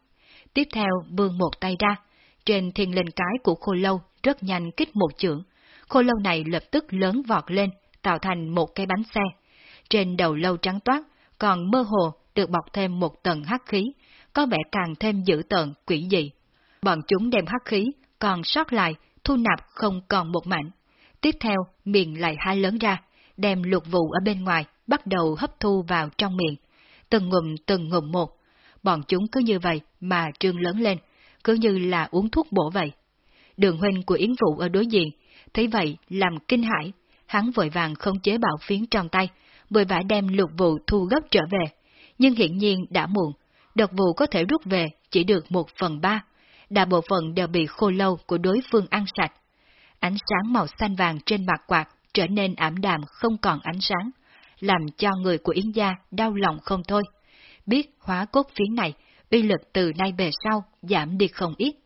Speaker 1: Tiếp theo vươn một tay ra, trên thiên linh cái của khô lâu rất nhanh kích một chưởng. Khô lâu này lập tức lớn vọt lên, tạo thành một cái bánh xe. Trên đầu lâu trắng toát, còn mơ hồ được bọc thêm một tầng hắc khí, có vẻ càng thêm dữ tợn, quỷ dị. Bọn chúng đem hắc khí, còn sót lại, thu nạp không còn một mảnh. Tiếp theo, miệng lại hai lớn ra, đem lục vụ ở bên ngoài, bắt đầu hấp thu vào trong miệng. Từng ngụm từng ngụm một. Bọn chúng cứ như vậy mà trương lớn lên, cứ như là uống thuốc bổ vậy. Đường huynh của Yến Vũ ở đối diện, thấy vậy làm kinh hãi, hắn vội vàng không chế bảo phiến trong tay, vội vã đem lục vụ thu gấp trở về. Nhưng hiện nhiên đã muộn, độc vụ có thể rút về chỉ được một phần ba, đa bộ phận đều bị khô lâu của đối phương ăn sạch. Ánh sáng màu xanh vàng trên mặt quạt trở nên ảm đạm không còn ánh sáng, làm cho người của Yến gia đau lòng không thôi. Biết hóa cốt phiến này, uy lực từ nay về sau giảm đi không ít.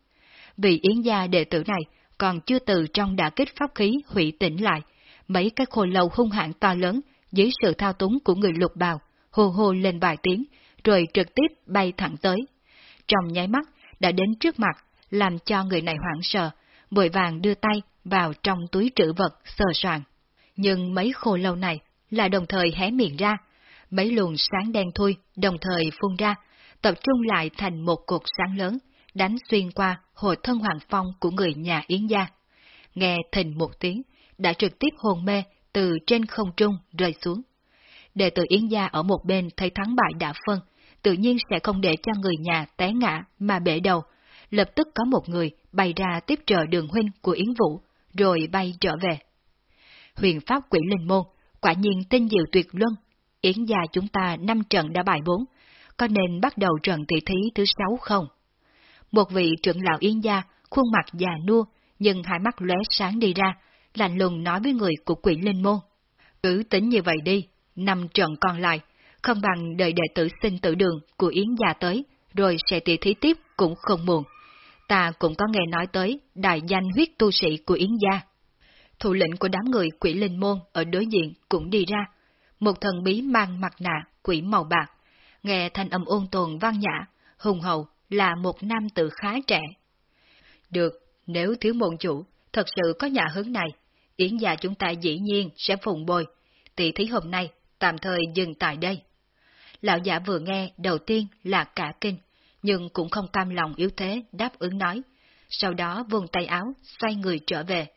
Speaker 1: Vì Yến gia đệ tử này còn chưa từ trong đả kích pháp khí hủy tỉnh lại, mấy cái khôi lầu hung hãn to lớn dưới sự thao túng của người lục bào, hô hô lên vài tiếng, rồi trực tiếp bay thẳng tới. Trong nháy mắt, đã đến trước mặt, làm cho người này hoảng sợ, vội vàng đưa tay vào trong túi trữ vật sờ soạn. Nhưng mấy khô lâu này là đồng thời hé miệng ra, mấy luồng sáng đen thui đồng thời phun ra, tập trung lại thành một cột sáng lớn, đánh xuyên qua hồ thân hoàng phong của người nhà Yến gia. Nghe thình một tiếng, đã trực tiếp hồn mê từ trên không trung rơi xuống. Đệ tử Yến gia ở một bên thấy thắng bại đã phân, tự nhiên sẽ không để cho người nhà té ngã mà bể đầu. Lập tức có một người bay ra tiếp trợ đường huynh của Yến Vũ, rồi bay trở về. Huyền Pháp Quỷ Linh Môn, quả nhiên tinh diệu tuyệt luân. Yến gia chúng ta năm trận đã bài bốn, có nên bắt đầu trận tỷ thí thứ sáu không? Một vị trưởng lão Yến gia, khuôn mặt già nua, nhưng hai mắt lóe sáng đi ra, lạnh lùng nói với người của quỷ linh môn. Cứ tính như vậy đi, năm trận còn lại, không bằng đợi đệ tử sinh tử đường của Yến gia tới, rồi sẽ tỷ thí tiếp cũng không muộn. Ta cũng có nghe nói tới đại danh huyết tu sĩ của Yến gia. Thủ lĩnh của đám người quỷ linh môn ở đối diện cũng đi ra. Một thần bí mang mặt nạ, quỷ màu bạc. Nghe thanh âm ôn tồn vang nhã, hùng hậu là một nam tử khá trẻ. Được, nếu thiếu môn chủ, thật sự có nhà hướng này, Yến gia chúng ta dĩ nhiên sẽ phùng bồi. Tỷ thí hôm nay, tạm thời dừng tại đây. Lão giả vừa nghe đầu tiên là cả kinh, nhưng cũng không cam lòng yếu thế đáp ứng nói. Sau đó vùng tay áo, xoay người trở về.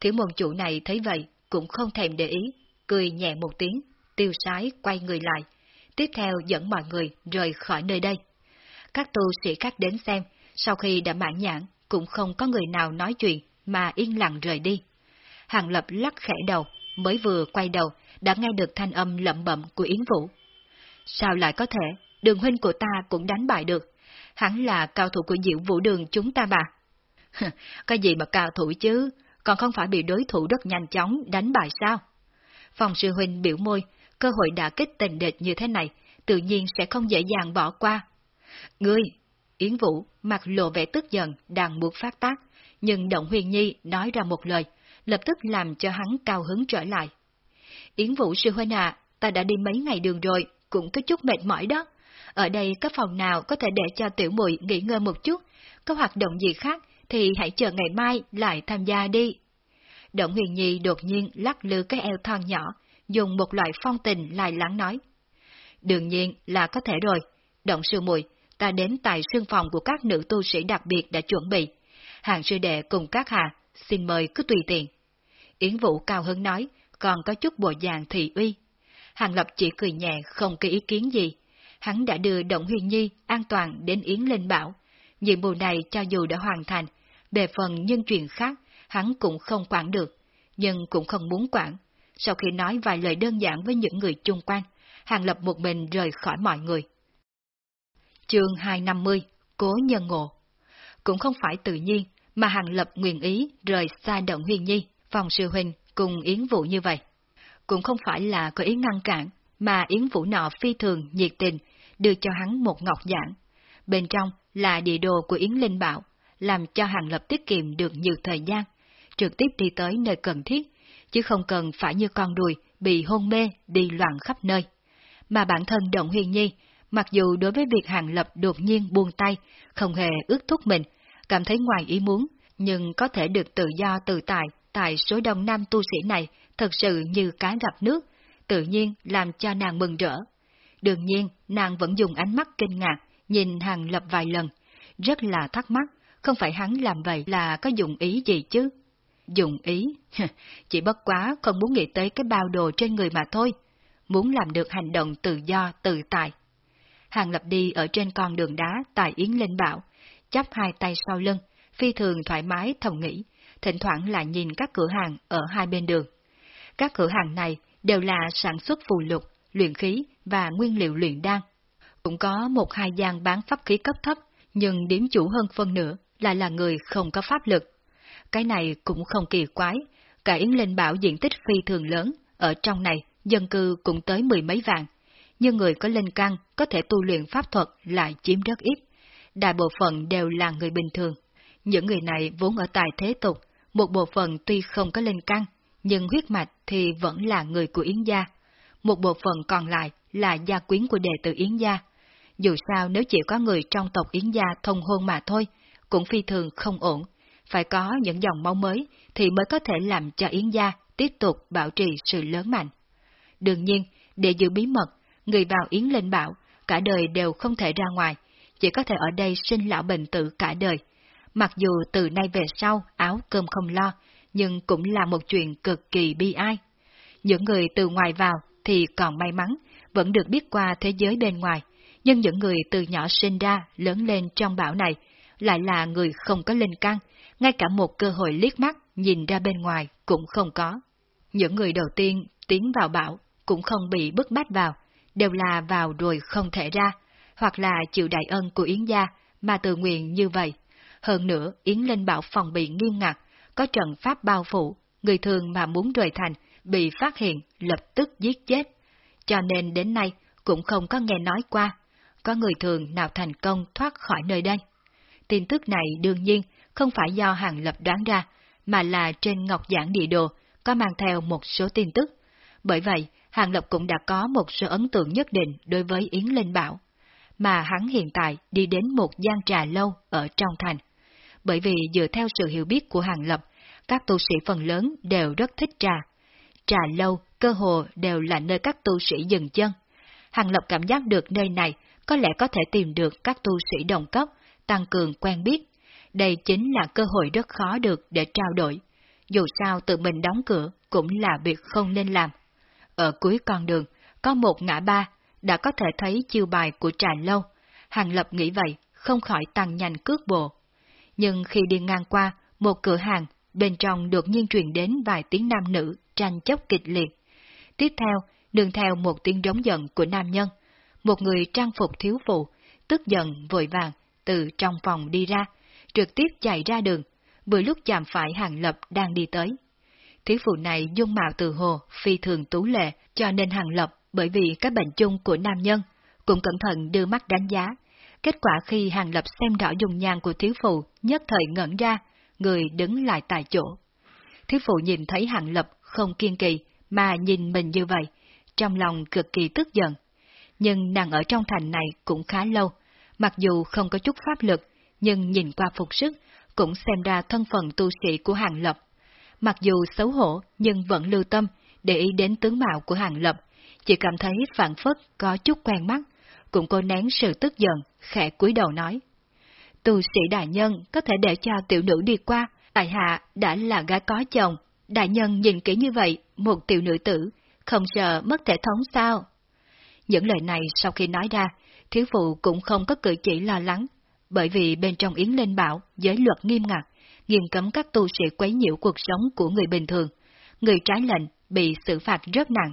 Speaker 1: Thiếu môn chủ này thấy vậy, cũng không thèm để ý, cười nhẹ một tiếng, tiêu sái quay người lại. Tiếp theo dẫn mọi người rời khỏi nơi đây. Các tu sĩ khác đến xem, sau khi đã mãn nhãn, cũng không có người nào nói chuyện mà yên lặng rời đi. Hàng Lập lắc khẽ đầu, mới vừa quay đầu, đã nghe được thanh âm lẩm bẩm của Yến Vũ. Sao lại có thể, đường huynh của ta cũng đánh bại được, hắn là cao thủ của diệu vũ đường chúng ta mà. cái gì mà cao thủ chứ, còn không phải bị đối thủ rất nhanh chóng đánh bại sao? Phòng sư huynh biểu môi, cơ hội đã kích tình địch như thế này, tự nhiên sẽ không dễ dàng bỏ qua. Ngươi, Yến Vũ, mặt lộ vẻ tức giận, đang muốn phát tác, nhưng Động Huyền Nhi nói ra một lời, lập tức làm cho hắn cao hứng trở lại. Yến Vũ sư huynh à, ta đã đi mấy ngày đường rồi, cũng có chút mệt mỏi đó. Ở đây có phòng nào có thể để cho tiểu muội nghỉ ngơi một chút, có hoạt động gì khác thì hãy chờ ngày mai lại tham gia đi. Động Huyền Nhi đột nhiên lắc lư cái eo thon nhỏ, dùng một loại phong tình lại lắng nói. Đương nhiên là có thể rồi. Động sư muội ta đến tại sương phòng của các nữ tu sĩ đặc biệt đã chuẩn bị. Hàng sư đệ cùng các hạ, xin mời cứ tùy tiện. Yến Vũ cao hứng nói, còn có chút bộ dạng thị uy. Hàng Lập chỉ cười nhẹ không có ý kiến gì. Hắn đã đưa Động Huyền Nhi an toàn đến Yến Linh Bảo. Nhiệm vụ này cho dù đã hoàn thành, về phần nhân chuyện khác, hắn cũng không quản được, nhưng cũng không muốn quản. Sau khi nói vài lời đơn giản với những người chung quanh, Hàng Lập một mình rời khỏi mọi người. Chương 250 Cố nhân ngộ Cũng không phải tự nhiên mà Hàng Lập nguyện ý rời xa Động Huyền Nhi, phòng sư huynh cùng Yến Vũ như vậy. Cũng không phải là có ý ngăn cản, mà Yến Vũ nọ phi thường, nhiệt tình, đưa cho hắn một ngọc giảng. Bên trong là địa đồ của Yến Linh Bảo, làm cho Hàng Lập tiết kiệm được nhiều thời gian, trực tiếp đi tới nơi cần thiết, chứ không cần phải như con đùi bị hôn mê đi loạn khắp nơi. Mà bản thân Động Huyền Nhi, mặc dù đối với việc Hàng Lập đột nhiên buông tay, không hề ước thúc mình, cảm thấy ngoài ý muốn, nhưng có thể được tự do tự tại tại số đông nam tu sĩ này thật sự như cá gặp nước, tự nhiên làm cho nàng mừng rỡ. Đương nhiên, nàng vẫn dùng ánh mắt kinh ngạc, nhìn Hàng Lập vài lần, rất là thắc mắc, không phải hắn làm vậy là có dụng ý gì chứ? Dùng ý? Chỉ bất quá không muốn nghĩ tới cái bao đồ trên người mà thôi, muốn làm được hành động tự do, tự tại. Hàng Lập đi ở trên con đường đá tại Yến Linh Bảo, chắp hai tay sau lưng, phi thường thoải mái thầm nghĩ, thỉnh thoảng lại nhìn các cửa hàng ở hai bên đường. Các cửa hàng này đều là sản xuất phù lục, luyện khí và nguyên liệu luyện đan. Cũng có một hai gian bán pháp khí cấp thấp, nhưng điểm chủ hơn phân nửa là là người không có pháp lực. Cái này cũng không kỳ quái, cả Yến Linh Bảo diện tích phi thường lớn, ở trong này dân cư cũng tới mười mấy vạn, nhưng người có linh căn có thể tu luyện pháp thuật lại chiếm rất ít. Đại bộ phận đều là người bình thường. Những người này vốn ở tài thế tục, một bộ phận tuy không có linh căn, nhưng huyết mạch thì vẫn là người của Yến gia. Một bộ phận còn lại là gia quyến của đệ tử Yến gia. Dù sao nếu chỉ có người trong tộc Yến gia thông hôn mà thôi, cũng phi thường không ổn. Phải có những dòng máu mới thì mới có thể làm cho Yến gia tiếp tục bảo trì sự lớn mạnh. Đương nhiên, để giữ bí mật, người vào Yến Linh bảo, cả đời đều không thể ra ngoài, chỉ có thể ở đây sinh lão bệnh tử cả đời. Mặc dù từ nay về sau áo cơm không lo, nhưng cũng là một chuyện cực kỳ bi ai. Những người từ ngoài vào thì còn may mắn, vẫn được biết qua thế giới bên ngoài, nhưng những người từ nhỏ sinh ra, lớn lên trong bão này, lại là người không có linh căn, ngay cả một cơ hội liếc mắt nhìn ra bên ngoài cũng không có. Những người đầu tiên tiến vào bão cũng không bị bức bách vào, đều là vào rồi không thể ra, hoặc là chịu đại ân của Yến gia mà tự nguyện như vậy. Hơn nữa, Yến Linh Bảo phòng bị nghiêm ngặt, có trận pháp bao phủ, người thường mà muốn rời thành, bị phát hiện, lập tức giết chết. Cho nên đến nay cũng không có nghe nói qua, có người thường nào thành công thoát khỏi nơi đây. Tin tức này đương nhiên không phải do Hàng Lập đoán ra, mà là trên ngọc giảng địa đồ có mang theo một số tin tức. Bởi vậy, Hàng Lập cũng đã có một số ấn tượng nhất định đối với Yến Linh Bảo, mà hắn hiện tại đi đến một gian trà lâu ở trong thành. Bởi vì dựa theo sự hiểu biết của Hàng Lập, các tu sĩ phần lớn đều rất thích trà. Trà lâu, cơ hồ đều là nơi các tu sĩ dừng chân. Hàng Lập cảm giác được nơi này có lẽ có thể tìm được các tu sĩ đồng cấp, tăng cường quen biết. Đây chính là cơ hội rất khó được để trao đổi. Dù sao tự mình đóng cửa cũng là việc không nên làm. Ở cuối con đường, có một ngã ba, đã có thể thấy chiêu bài của trà lâu. Hàng Lập nghĩ vậy, không khỏi tăng nhanh cước bộ. Nhưng khi đi ngang qua một cửa hàng, bên trong đột nhiên truyền đến vài tiếng nam nữ tranh chấp kịch liệt. Tiếp theo, đường theo một tiếng rống giận của nam nhân. Một người trang phục thiếu phụ, tức giận vội vàng, từ trong phòng đi ra, trực tiếp chạy ra đường, vừa lúc chạm phải hàng lập đang đi tới. Thiếu phụ này dung mạo từ hồ, phi thường tú lệ, cho nên hàng lập bởi vì các bệnh chung của nam nhân, cũng cẩn thận đưa mắt đánh giá. Kết quả khi hàng lập xem rõ dung nhan của thiếu phụ, nhất thời ngẩn ra, người đứng lại tại chỗ. Thiếu phụ nhìn thấy hàng lập không kiên kỳ, mà nhìn mình như vậy, trong lòng cực kỳ tức giận. Nhưng nàng ở trong thành này cũng khá lâu, mặc dù không có chút pháp lực, nhưng nhìn qua phục sức, cũng xem ra thân phận tu sĩ của hàng lập. Mặc dù xấu hổ, nhưng vẫn lưu tâm, để ý đến tướng mạo của hàng lập, chỉ cảm thấy phản phất có chút quen mắt, cũng cô nén sự tức giận, khẽ cúi đầu nói. Tu sĩ đại nhân có thể để cho tiểu nữ đi qua, tại hạ đã là gái có chồng, đại nhân nhìn kỹ như vậy, một tiểu nữ tử, không sợ mất thể thống sao? Những lời này sau khi nói ra, thiếu phụ cũng không có cử chỉ lo lắng, bởi vì bên trong Yến Linh Bảo giới luật nghiêm ngặt, nghiêm cấm các tu sĩ quấy nhiễu cuộc sống của người bình thường. Người trái lệnh bị xử phạt rất nặng.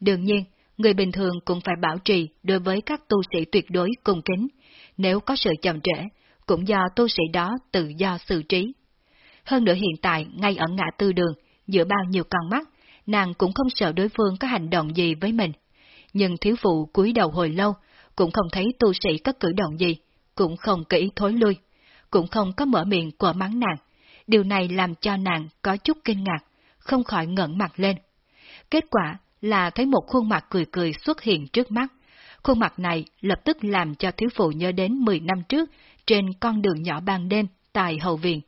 Speaker 1: Đương nhiên, người bình thường cũng phải bảo trì đối với các tu sĩ tuyệt đối cung kính. Nếu có sự chậm trễ, cũng do tu sĩ đó tự do xử trí. Hơn nữa hiện tại, ngay ở ngã tư đường, giữa bao nhiêu con mắt, nàng cũng không sợ đối phương có hành động gì với mình. Nhưng thiếu phụ cúi đầu hồi lâu, cũng không thấy tu sĩ có cử động gì, cũng không kỹ thối lui, cũng không có mở miệng của mắng nàng. Điều này làm cho nàng có chút kinh ngạc, không khỏi ngẩng mặt lên. Kết quả là thấy một khuôn mặt cười cười xuất hiện trước mắt. Khuôn mặt này lập tức làm cho thiếu phụ nhớ đến 10 năm trước trên con đường nhỏ ban đêm tại hậu viện.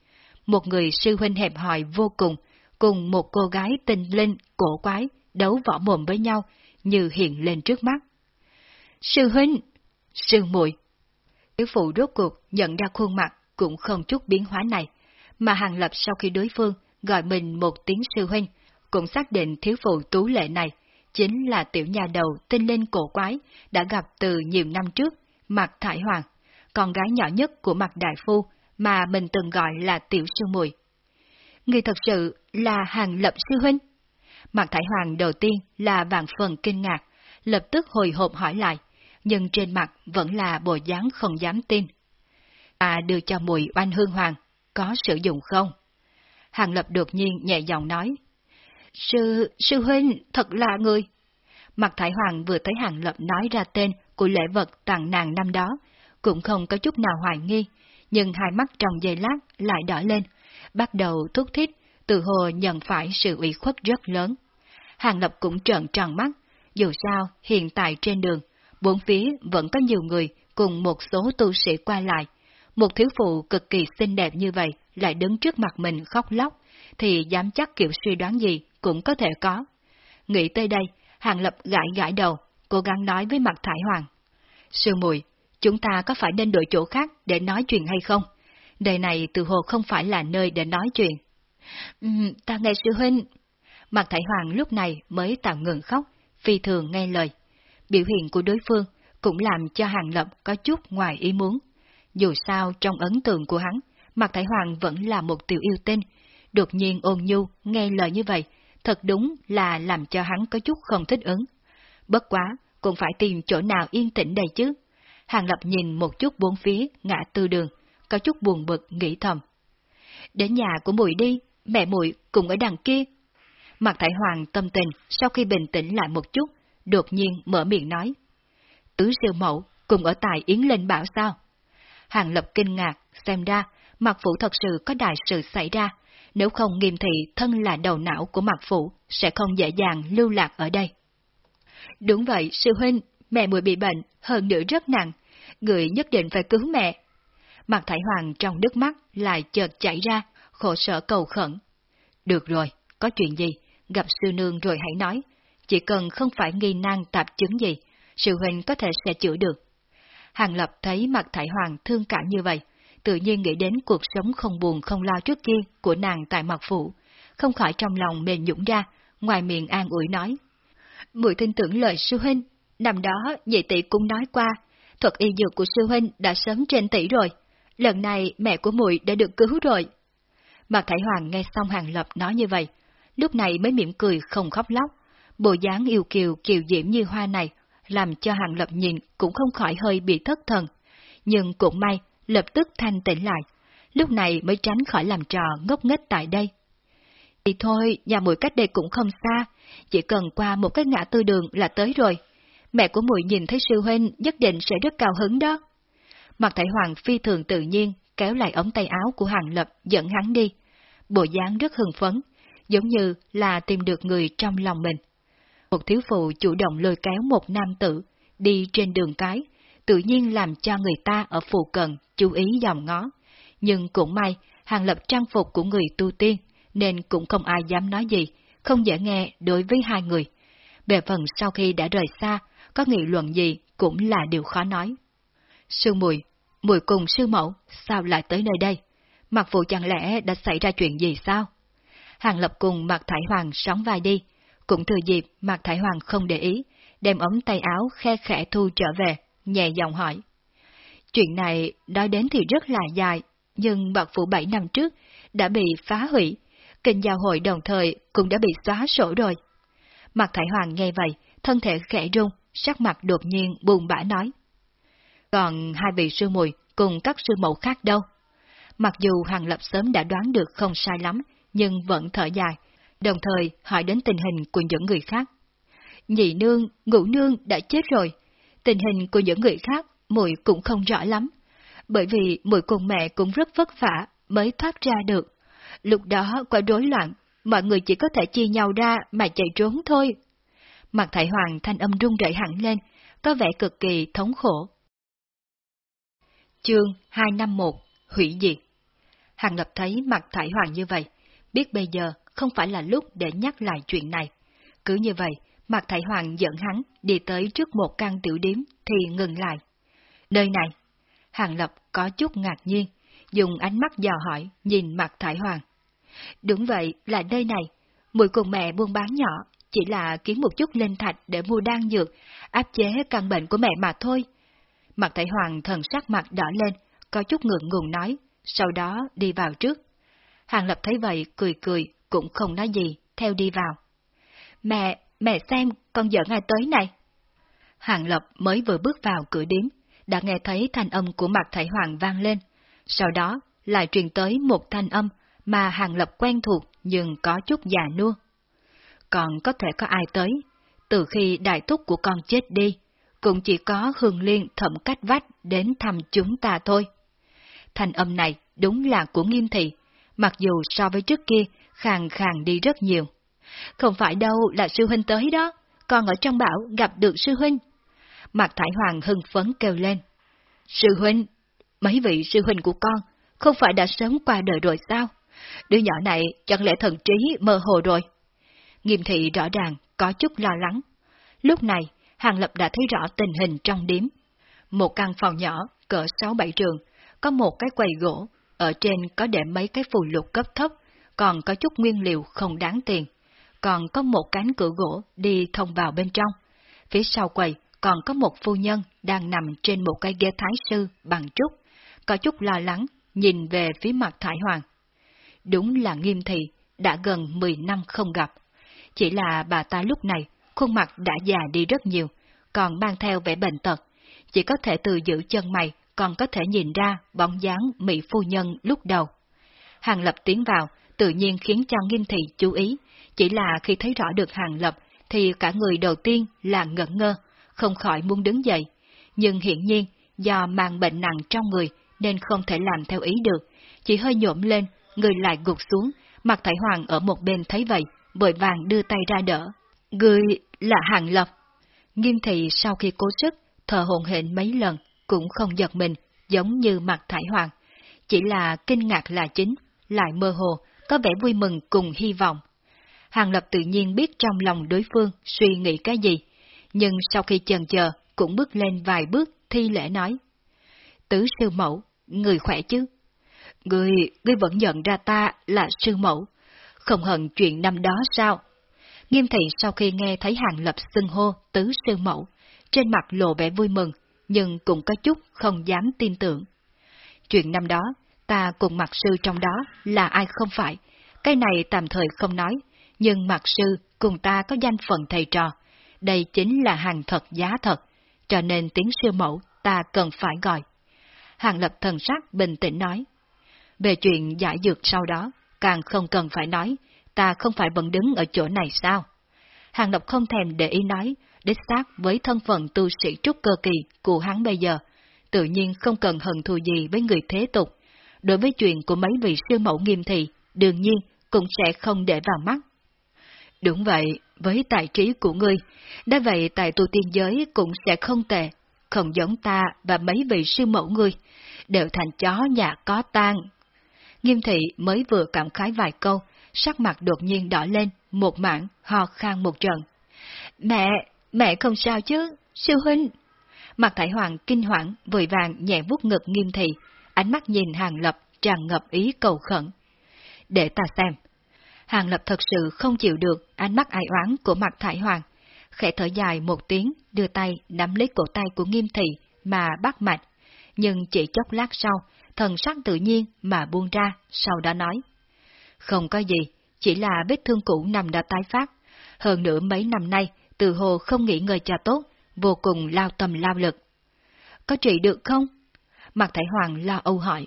Speaker 1: Một người sư huynh hẹp hòi vô cùng, cùng một cô gái tinh linh, cổ quái, đấu võ mồm với nhau, như hiện lên trước mắt. Sư huynh! Sư muội thiếu phụ rốt cuộc nhận ra khuôn mặt cũng không chút biến hóa này, mà Hàng Lập sau khi đối phương gọi mình một tiếng sư huynh, cũng xác định thiếu phụ tú lệ này chính là tiểu nhà đầu tinh linh cổ quái đã gặp từ nhiều năm trước, Mạc Thải Hoàng, con gái nhỏ nhất của Mạc Đại Phu mà mình từng gọi là tiểu sư muội. Người thật sự là Hàng Lập sư huynh. Mạc Thải Hoàng đầu tiên là vạn phần kinh ngạc, lập tức hồi hộp hỏi lại, nhưng trên mặt vẫn là bộ dáng không dám tin. À đưa cho mùi oanh hương hoàng, có sử dụng không? Hàng Lập đột nhiên nhẹ giọng nói. Sư, sư huynh, thật là người. Mặt Thái Hoàng vừa thấy Hàng Lập nói ra tên của lễ vật tặng nàng năm đó, cũng không có chút nào hoài nghi, nhưng hai mắt trong giây lát lại đỏ lên, bắt đầu thúc thích, từ hồ nhận phải sự ủy khuất rất lớn. Hàng Lập cũng trợn tròn mắt, dù sao hiện tại trên đường, bốn phía vẫn có nhiều người cùng một số tu sĩ qua lại. Một thiếu phụ cực kỳ xinh đẹp như vậy lại đứng trước mặt mình khóc lóc, thì dám chắc kiểu suy đoán gì cũng có thể có. Nghĩ tới đây, Hàng Lập gãi gãi đầu, cố gắng nói với mặt Thải Hoàng. Sư mùi, chúng ta có phải nên đổi chỗ khác để nói chuyện hay không? Đời này từ hồ không phải là nơi để nói chuyện. Uhm, ta nghe sư huynh. Mặt Thải Hoàng lúc này mới tạm ngừng khóc, phi thường nghe lời. Biểu hiện của đối phương cũng làm cho Hàng Lập có chút ngoài ý muốn. Dù sao trong ấn tượng của hắn, Mạc Thái Hoàng vẫn là một tiểu yêu tinh. Đột nhiên ôn nhu, nghe lời như vậy, thật đúng là làm cho hắn có chút không thích ứng. Bất quá, cũng phải tìm chỗ nào yên tĩnh đây chứ. Hàng Lập nhìn một chút bốn phía, ngã tư đường, có chút buồn bực, nghĩ thầm. Đến nhà của mùi đi, mẹ muội cùng ở đằng kia. Mạc Thái Hoàng tâm tình sau khi bình tĩnh lại một chút, đột nhiên mở miệng nói. Tứ siêu mẫu cùng ở tại Yến Linh Bảo sao? Hàng Lập kinh ngạc, xem ra, Mạc phủ thật sự có đại sự xảy ra, nếu không nghiêm thị thân là đầu não của Mạc phủ, sẽ không dễ dàng lưu lạc ở đây. Đúng vậy, sư huynh, mẹ muội bị bệnh, hơn nữa rất nặng, người nhất định phải cứu mẹ. Mạc thải hoàng trong nước mắt lại chợt chảy ra, khổ sở cầu khẩn. Được rồi, có chuyện gì, gặp sư nương rồi hãy nói, chỉ cần không phải nghi nan tạp chứng gì, sư huynh có thể sẽ chữa được. Hàng Lập thấy mặt thải hoàng thương cảm như vậy, tự nhiên nghĩ đến cuộc sống không buồn không lo trước kia của nàng tại mặt phủ, không khỏi trong lòng mềm nhũng ra, ngoài miệng an ủi nói. Mười tin tưởng lời sư huynh, năm đó nhị tỷ cũng nói qua, thuật y dược của sư huynh đã sớm trên tỷ rồi, lần này mẹ của muội đã được cứu rồi. Mạc Thải Hoàng nghe xong Hàng Lập nói như vậy, lúc này mới mỉm cười không khóc lóc, bộ dáng yêu kiều kiều diễm như hoa này, làm cho Hàng Lập nhìn cũng không khỏi hơi bị thất thần. Nhưng cũng may, lập tức thanh tỉnh lại, lúc này mới tránh khỏi làm trò ngốc nghếch tại đây. Thì thôi, nhà muội cách đây cũng không xa, chỉ cần qua một cái ngã tư đường là tới rồi. Mẹ của muội nhìn thấy sư huynh nhất định sẽ rất cao hứng đó. Mặt thải hoàng phi thường tự nhiên kéo lại ống tay áo của hàng lập dẫn hắn đi. Bộ dáng rất hưng phấn, giống như là tìm được người trong lòng mình. Một thiếu phụ chủ động lôi kéo một nam tử, đi trên đường cái, tự nhiên làm cho người ta ở phụ cận chú ý dòng ngó. Nhưng cũng may, hàng lập trang phục của người tu tiên, nên cũng không ai dám nói gì, không dễ nghe đối với hai người. Về phần sau khi đã rời xa, có nghị luận gì cũng là điều khó nói. Sư mùi, mùi cùng sư mẫu, sao lại tới nơi đây? Mặt phụ chẳng lẽ đã xảy ra chuyện gì sao? Hàng lập cùng mặt thải hoàng sóng vai đi, cũng thừa dịp Mạc thải hoàng không để ý, đem ống tay áo khe khẽ thu trở về, nhẹ giọng hỏi. Chuyện này nói đến thì rất là dài, nhưng bậc phụ bảy năm trước đã bị phá hủy, kinh giao hội đồng thời cũng đã bị xóa sổ rồi. Mạc Thải Hoàng nghe vậy, thân thể khẽ rung, sắc mặt đột nhiên buồn bã nói. Còn hai vị sư mùi cùng các sư mẫu khác đâu? Mặc dù Hàng Lập sớm đã đoán được không sai lắm, nhưng vẫn thở dài, đồng thời hỏi đến tình hình của những người khác. Nhị nương, ngũ nương đã chết rồi, tình hình của những người khác muội cũng không rõ lắm, bởi vì muội cùng mẹ cũng rất vất vả mới thoát ra được. Lúc đó quả rối loạn, mọi người chỉ có thể chia nhau ra mà chạy trốn thôi. Mặt thải hoàng thanh âm rung rẩy hẳn lên, có vẻ cực kỳ thống khổ. Chương 251 Hủy diệt Hàng Lập thấy mặt thải hoàng như vậy, biết bây giờ không phải là lúc để nhắc lại chuyện này. Cứ như vậy, Mạc thải hoàng dẫn hắn đi tới trước một căn tiểu điếm thì ngừng lại. Nơi này, Hàng Lập có chút ngạc nhiên, dùng ánh mắt dò hỏi nhìn Mạc thải hoàng. Đúng vậy, là nơi này. Mùi cùng mẹ buôn bán nhỏ, chỉ là kiếm một chút lên thạch để mua đan dược, áp chế căn bệnh của mẹ mà thôi. Mạc thải hoàng thần sắc mặt đỏ lên, có chút ngượng ngùng nói, sau đó đi vào trước. Hàng Lập thấy vậy, cười cười, cũng không nói gì, theo đi vào. Mẹ, mẹ xem, con vợ ai tới này. Hàng Lập mới vừa bước vào cửa điếm, đã nghe thấy thanh âm của mặt thải hoàng vang lên. Sau đó, lại truyền tới một thanh âm mà Hàng Lập quen thuộc nhưng có chút già nua. Còn có thể có ai tới? Từ khi đại thúc của con chết đi, cũng chỉ có Hương Liên thẩm cách vách đến thăm chúng ta thôi. Thanh âm này đúng là của nghiêm thị, mặc dù so với trước kia khàn khàn đi rất nhiều. Không phải đâu là sư huynh tới đó, con ở trong bảo gặp được sư huynh. Mặt Thải Hoàng hưng phấn kêu lên. Sư huynh, mấy vị sư huynh của con, không phải đã sớm qua đời rồi sao? Đứa nhỏ này chẳng lẽ thần trí mơ hồ rồi? Nghiêm thị rõ ràng, có chút lo lắng. Lúc này, Hàng Lập đã thấy rõ tình hình trong điếm. Một căn phòng nhỏ, cỡ 6-7 trường, có một cái quầy gỗ, ở trên có để mấy cái phù lục cấp thấp, còn có chút nguyên liệu không đáng tiền. Còn có một cánh cửa gỗ đi thông vào bên trong. Phía sau quầy còn có một phu nhân đang nằm trên một cái ghế thái sư bằng trúc, có chút lo lắng, nhìn về phía mặt Thái Hoàng. Đúng là nghiêm thị, đã gần 10 năm không gặp. Chỉ là bà ta lúc này, khuôn mặt đã già đi rất nhiều, còn mang theo vẻ bệnh tật. Chỉ có thể từ giữ chân mày, còn có thể nhìn ra bóng dáng Mỹ phu nhân lúc đầu. Hàng Lập tiến vào, tự nhiên khiến cho nghiêm thị chú ý, chỉ là khi thấy rõ được Hàng Lập, thì cả người đầu tiên là ngẩn ngơ, không khỏi muốn đứng dậy. Nhưng hiện nhiên, do mang bệnh nặng trong người nên không thể làm theo ý được, chỉ hơi nhổm lên, người lại gục xuống, mặt thải hoàng ở một bên thấy vậy, vội vàng đưa tay ra đỡ. Người là Hàng Lập. Nghiêm thị sau khi cố sức, thở hồn hển mấy lần, cũng không giật mình, giống như mặt thải hoàng. Chỉ là kinh ngạc là chính, lại mơ hồ, có vẻ vui mừng cùng hy vọng. Hàng Lập tự nhiên biết trong lòng đối phương suy nghĩ cái gì, nhưng sau khi chần chờ, cũng bước lên vài bước thi lễ nói. Tứ sư mẫu, người khỏe chứ? Người, người vẫn nhận ra ta là sư mẫu, không hận chuyện năm đó sao? Nghiêm thị sau khi nghe thấy Hàng Lập xưng hô tứ sư mẫu, trên mặt lộ vẻ vui mừng, nhưng cũng có chút không dám tin tưởng. Chuyện năm đó, ta cùng mặt sư trong đó là ai không phải, cái này tạm thời không nói, nhưng mặt sư cùng ta có danh phận thầy trò, đây chính là hàng thật giá thật, cho nên tiếng sư mẫu ta cần phải gọi. Hàng lập thần sắc bình tĩnh nói. Về chuyện giải dược sau đó, càng không cần phải nói, ta không phải vẫn đứng ở chỗ này sao? Hàng lập không thèm để ý nói, đích xác với thân phận tu sĩ trúc cơ kỳ của hắn bây giờ, tự nhiên không cần hận thù gì với người thế tục. Đối với chuyện của mấy vị sư mẫu nghiêm thị, đương nhiên cũng sẽ không để vào mắt. Đúng vậy, với tài trí của ngươi, đã vậy tại tu tiên giới cũng sẽ không tệ, không giống ta và mấy vị sư mẫu ngươi, đều thành chó nhà có tang. Nghiêm thị mới vừa cảm khái vài câu, sắc mặt đột nhiên đỏ lên, một mảng, ho khan một trận. Mẹ, mẹ không sao chứ, sư huynh. Mặt thải hoàng kinh hoảng, vội vàng nhẹ vuốt ngực nghiêm thị, ánh mắt nhìn hàng lập tràn ngập ý cầu khẩn. Để ta xem. Hàng lập thật sự không chịu được ánh mắt ai oán của mặt thải hoàng, khẽ thở dài một tiếng, đưa tay nắm lấy cổ tay của nghiêm thị mà bắt mạch, nhưng chỉ chốc lát sau, thần sắc tự nhiên mà buông ra, sau đó nói. Không có gì, chỉ là vết thương cũ nằm đã tái phát, hơn nữa mấy năm nay, từ hồ không nghỉ ngơi cho tốt, vô cùng lao tâm lao lực. Có trị được không? Mạc Thải Hoàng lo âu hỏi.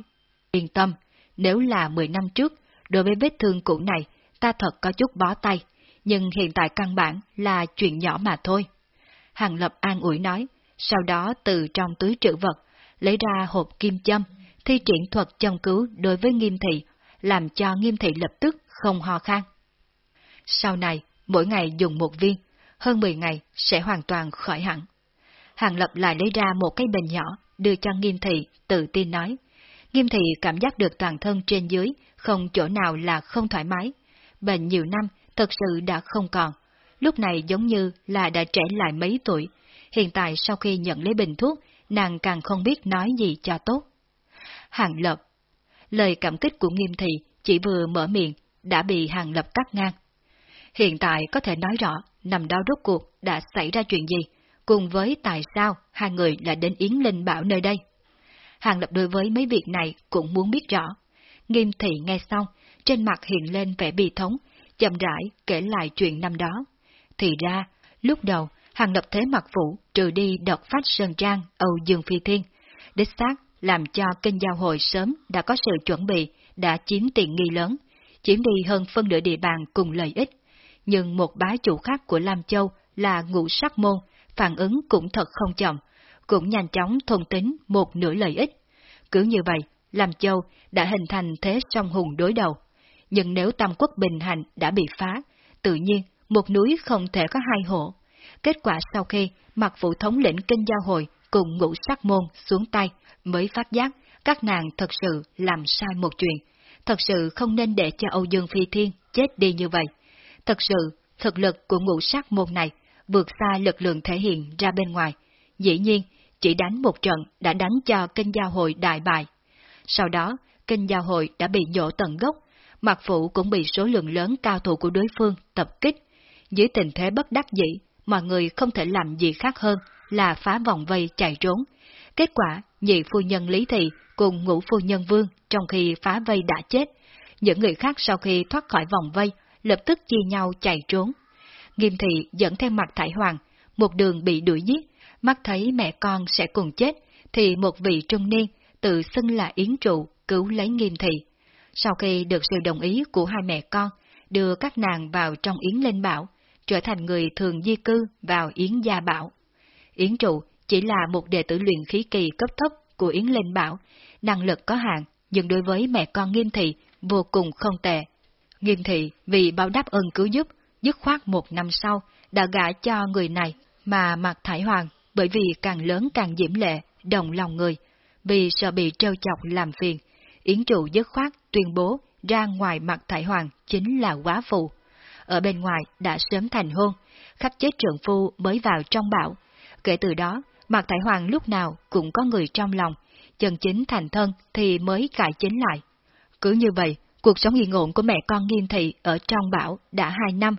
Speaker 1: Yên tâm, nếu là 10 năm trước, đối với vết thương cũ này, ta thật có chút bó tay, nhưng hiện tại căn bản là chuyện nhỏ mà thôi. Hàng Lập an ủi nói, sau đó từ trong túi trữ vật, lấy ra hộp kim châm, thi triển thuật châm cứu đối với nghiêm thị, làm cho nghiêm thị lập tức không ho khan. Sau này, mỗi ngày dùng một viên, hơn 10 ngày sẽ hoàn toàn khỏi hẳn. Hàng Lập lại lấy ra một cái bình nhỏ, đưa cho nghiêm thị, tự tin nói. Nghiêm thị cảm giác được toàn thân trên dưới, không chỗ nào là không thoải mái. Bệnh nhiều năm, thật sự đã không còn. Lúc này giống như là đã trẻ lại mấy tuổi. Hiện tại sau khi nhận lấy bình thuốc, nàng càng không biết nói gì cho tốt. Hàng Lập Lời cảm kích của nghiêm thị chỉ vừa mở miệng, đã bị Hàng Lập cắt ngang. Hiện tại có thể nói rõ, nằm đó rốt cuộc đã xảy ra chuyện gì, cùng với tại sao hai người lại đến Yến Linh Bảo nơi đây. Hàng Lập đối với mấy việc này cũng muốn biết rõ. Nghiêm thị nghe xong, trên mặt hiện lên vẻ bi thống, chậm rãi kể lại chuyện năm đó. Thì ra, lúc đầu, Hàng Lập thế mặt phủ trừ đi độc phát Sơn Trang Âu Dương Phi Thiên. Đích xác làm cho kênh giao hội sớm đã có sự chuẩn bị, đã chiếm tiện nghi lớn, chiếm đi hơn phân nửa địa bàn cùng lợi ích. Nhưng một bá chủ khác của Lam Châu là ngũ sắc môn, phản ứng cũng thật không chậm, cũng nhanh chóng thôn tính một nửa lợi ích. Cứ như vậy, Lam Châu đã hình thành thế song hùng đối đầu. nhưng nếu tam quốc bình hành đã bị phá, tự nhiên một núi không thể có hai hộ. Kết quả sau khi mặt phụ thống lĩnh kinh giao hội cùng ngũ sắc môn xuống tay, mới phát giác các nàng thật sự làm sai một chuyện. Thật sự không nên để cho Âu Dương Phi Thiên chết đi như vậy. Thật sự, thực lực của ngũ sắc môn này vượt xa lực lượng thể hiện ra bên ngoài. Dĩ nhiên, chỉ đánh một trận đã đánh cho kinh giao hội đại bại. Sau đó, kinh giao hội đã bị nhổ tận gốc, mặt phụ cũng bị số lượng lớn cao thủ của đối phương tập kích. Dưới tình thế bất đắc dĩ, mọi người không thể làm gì khác hơn là phá vòng vây chạy trốn. Kết quả, nhị phu nhân Lý Thị cùng ngũ phu nhân Vương trong khi phá vây đã chết. Những người khác sau khi thoát khỏi vòng vây, lập tức chia nhau chạy trốn. Nghiêm Thị dẫn theo mặt Thải Hoàng, một đường bị đuổi giết, mắt thấy mẹ con sẽ cùng chết, thì một vị trung niên tự xưng là Yến Trụ cứu lấy Nghiêm Thị. Sau khi được sự đồng ý của hai mẹ con, đưa các nàng vào trong Yến Linh Bảo, trở thành người thường di cư vào Yến Gia Bảo. Yến Trụ chỉ là một đệ tử luyện khí kỳ cấp thấp của Yến Linh Bảo, năng lực có hạn, nhưng đối với mẹ con Nghiêm Thị vô cùng không tệ. Nghiêm Thị vì báo đáp ơn cứu giúp, dứt khoát một năm sau đã gả cho người này mà mặc Thải Hoàng bởi vì càng lớn càng diễm lệ, đồng lòng người, vì sợ bị trêu chọc làm phiền, Yến Trụ dứt khoát tuyên bố ra ngoài mặt Thải Hoàng chính là quá phụ. Ở bên ngoài đã sớm thành hôn, khắp chết trượng phu mới vào trong bảo. Kể từ đó, mặt Thải Hoàng lúc nào cũng có người trong lòng, chân chính thành thân thì mới cải chính lại. Cứ như vậy, cuộc sống yên ổn của mẹ con nghiêm thị ở trong bảo đã hai năm,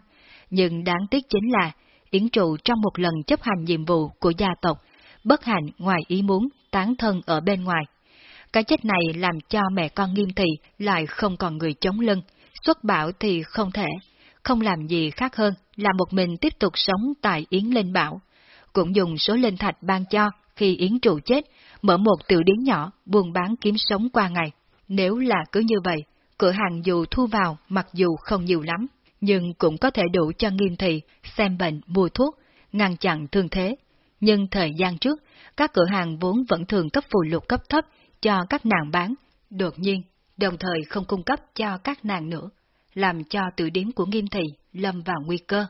Speaker 1: nhưng đáng tiếc chính là Yến Trụ trong một lần chấp hành nhiệm vụ của gia tộc, bất hạnh ngoài ý muốn tán thân ở bên ngoài. Cái chết này làm cho mẹ con nghiêm thị lại không còn người chống lưng, xuất bảo thì không thể, không làm gì khác hơn là một mình tiếp tục sống tại Yến Linh Bảo. Cũng dùng số linh thạch ban cho khi Yến trụ chết, mở một tiểu điếm nhỏ buôn bán kiếm sống qua ngày. Nếu là cứ như vậy, cửa hàng dù thu vào mặc dù không nhiều lắm, nhưng cũng có thể đủ cho nghiêm thị xem bệnh mua thuốc, ngăn chặn thương thế. Nhưng thời gian trước, các cửa hàng vốn vẫn thường cấp phù lục cấp thấp cho các nàng bán, đột nhiên, đồng thời không cung cấp cho các nàng nữa, làm cho tự điếm của Nghiêm Thị lâm vào nguy cơ.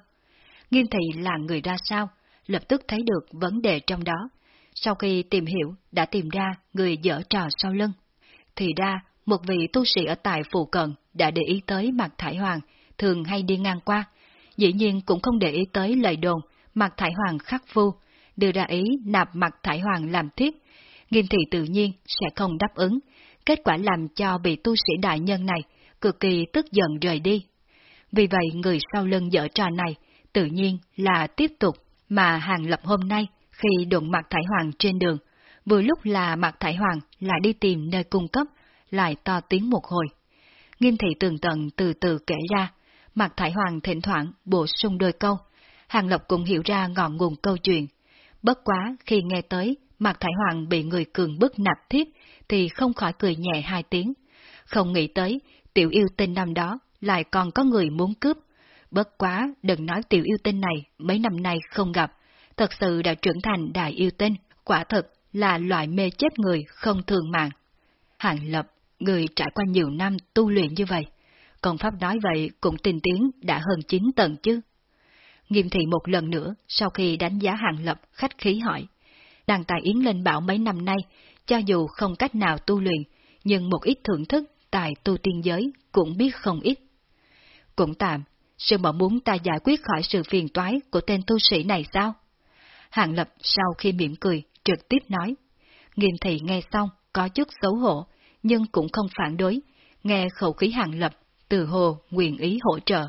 Speaker 1: Nghiêm Thị là người ra sao, lập tức thấy được vấn đề trong đó. Sau khi tìm hiểu, đã tìm ra người dở trò sau lưng. Thì ra, một vị tu sĩ ở tại phụ cận đã để ý tới mặt thải hoàng, thường hay đi ngang qua. Dĩ nhiên cũng không để ý tới lời đồn mặt thải hoàng khắc phu, đưa ra ý nạp mặt thải hoàng làm thiếp, Nghiêm thị tự nhiên sẽ không đáp ứng, kết quả làm cho vị tu sĩ đại nhân này cực kỳ tức giận rời đi. Vì vậy người sau lưng dở trò này tự nhiên là tiếp tục mà Hàng Lập hôm nay khi đụng mặt Thải Hoàng trên đường, vừa lúc là mặt Thải Hoàng lại đi tìm nơi cung cấp, lại to tiếng một hồi. Nghiêm thị tường tận từ từ kể ra, mặt Thải Hoàng thỉnh thoảng bổ sung đôi câu, Hàng Lộc cũng hiểu ra ngọn nguồn câu chuyện. Bất quá khi nghe tới Mạc Thái Hoàng bị người cường bức nạp thiếp, thì không khỏi cười nhẹ hai tiếng. Không nghĩ tới, tiểu yêu tinh năm đó lại còn có người muốn cướp. Bất quá, đừng nói tiểu yêu tinh này mấy năm nay không gặp, thật sự đã trưởng thành đại yêu tinh, quả thật là loại mê chết người không thường mạng. Hạng lập, người trải qua nhiều năm tu luyện như vậy, công Pháp nói vậy cũng tinh tiến đã hơn 9 tầng chứ. Nghiêm thị một lần nữa, sau khi đánh giá hạng lập, khách khí hỏi đàn tài Yến Linh Bảo mấy năm nay, cho dù không cách nào tu luyện, nhưng một ít thưởng thức tại tu tiên giới cũng biết không ít. Cũng tạm, sư bảo muốn ta giải quyết khỏi sự phiền toái của tên tu sĩ này sao? Hàng Lập sau khi mỉm cười, trực tiếp nói. Nghiêm thị nghe xong, có chút xấu hổ, nhưng cũng không phản đối, nghe khẩu khí Hàng Lập, từ hồ nguyện ý hỗ trợ.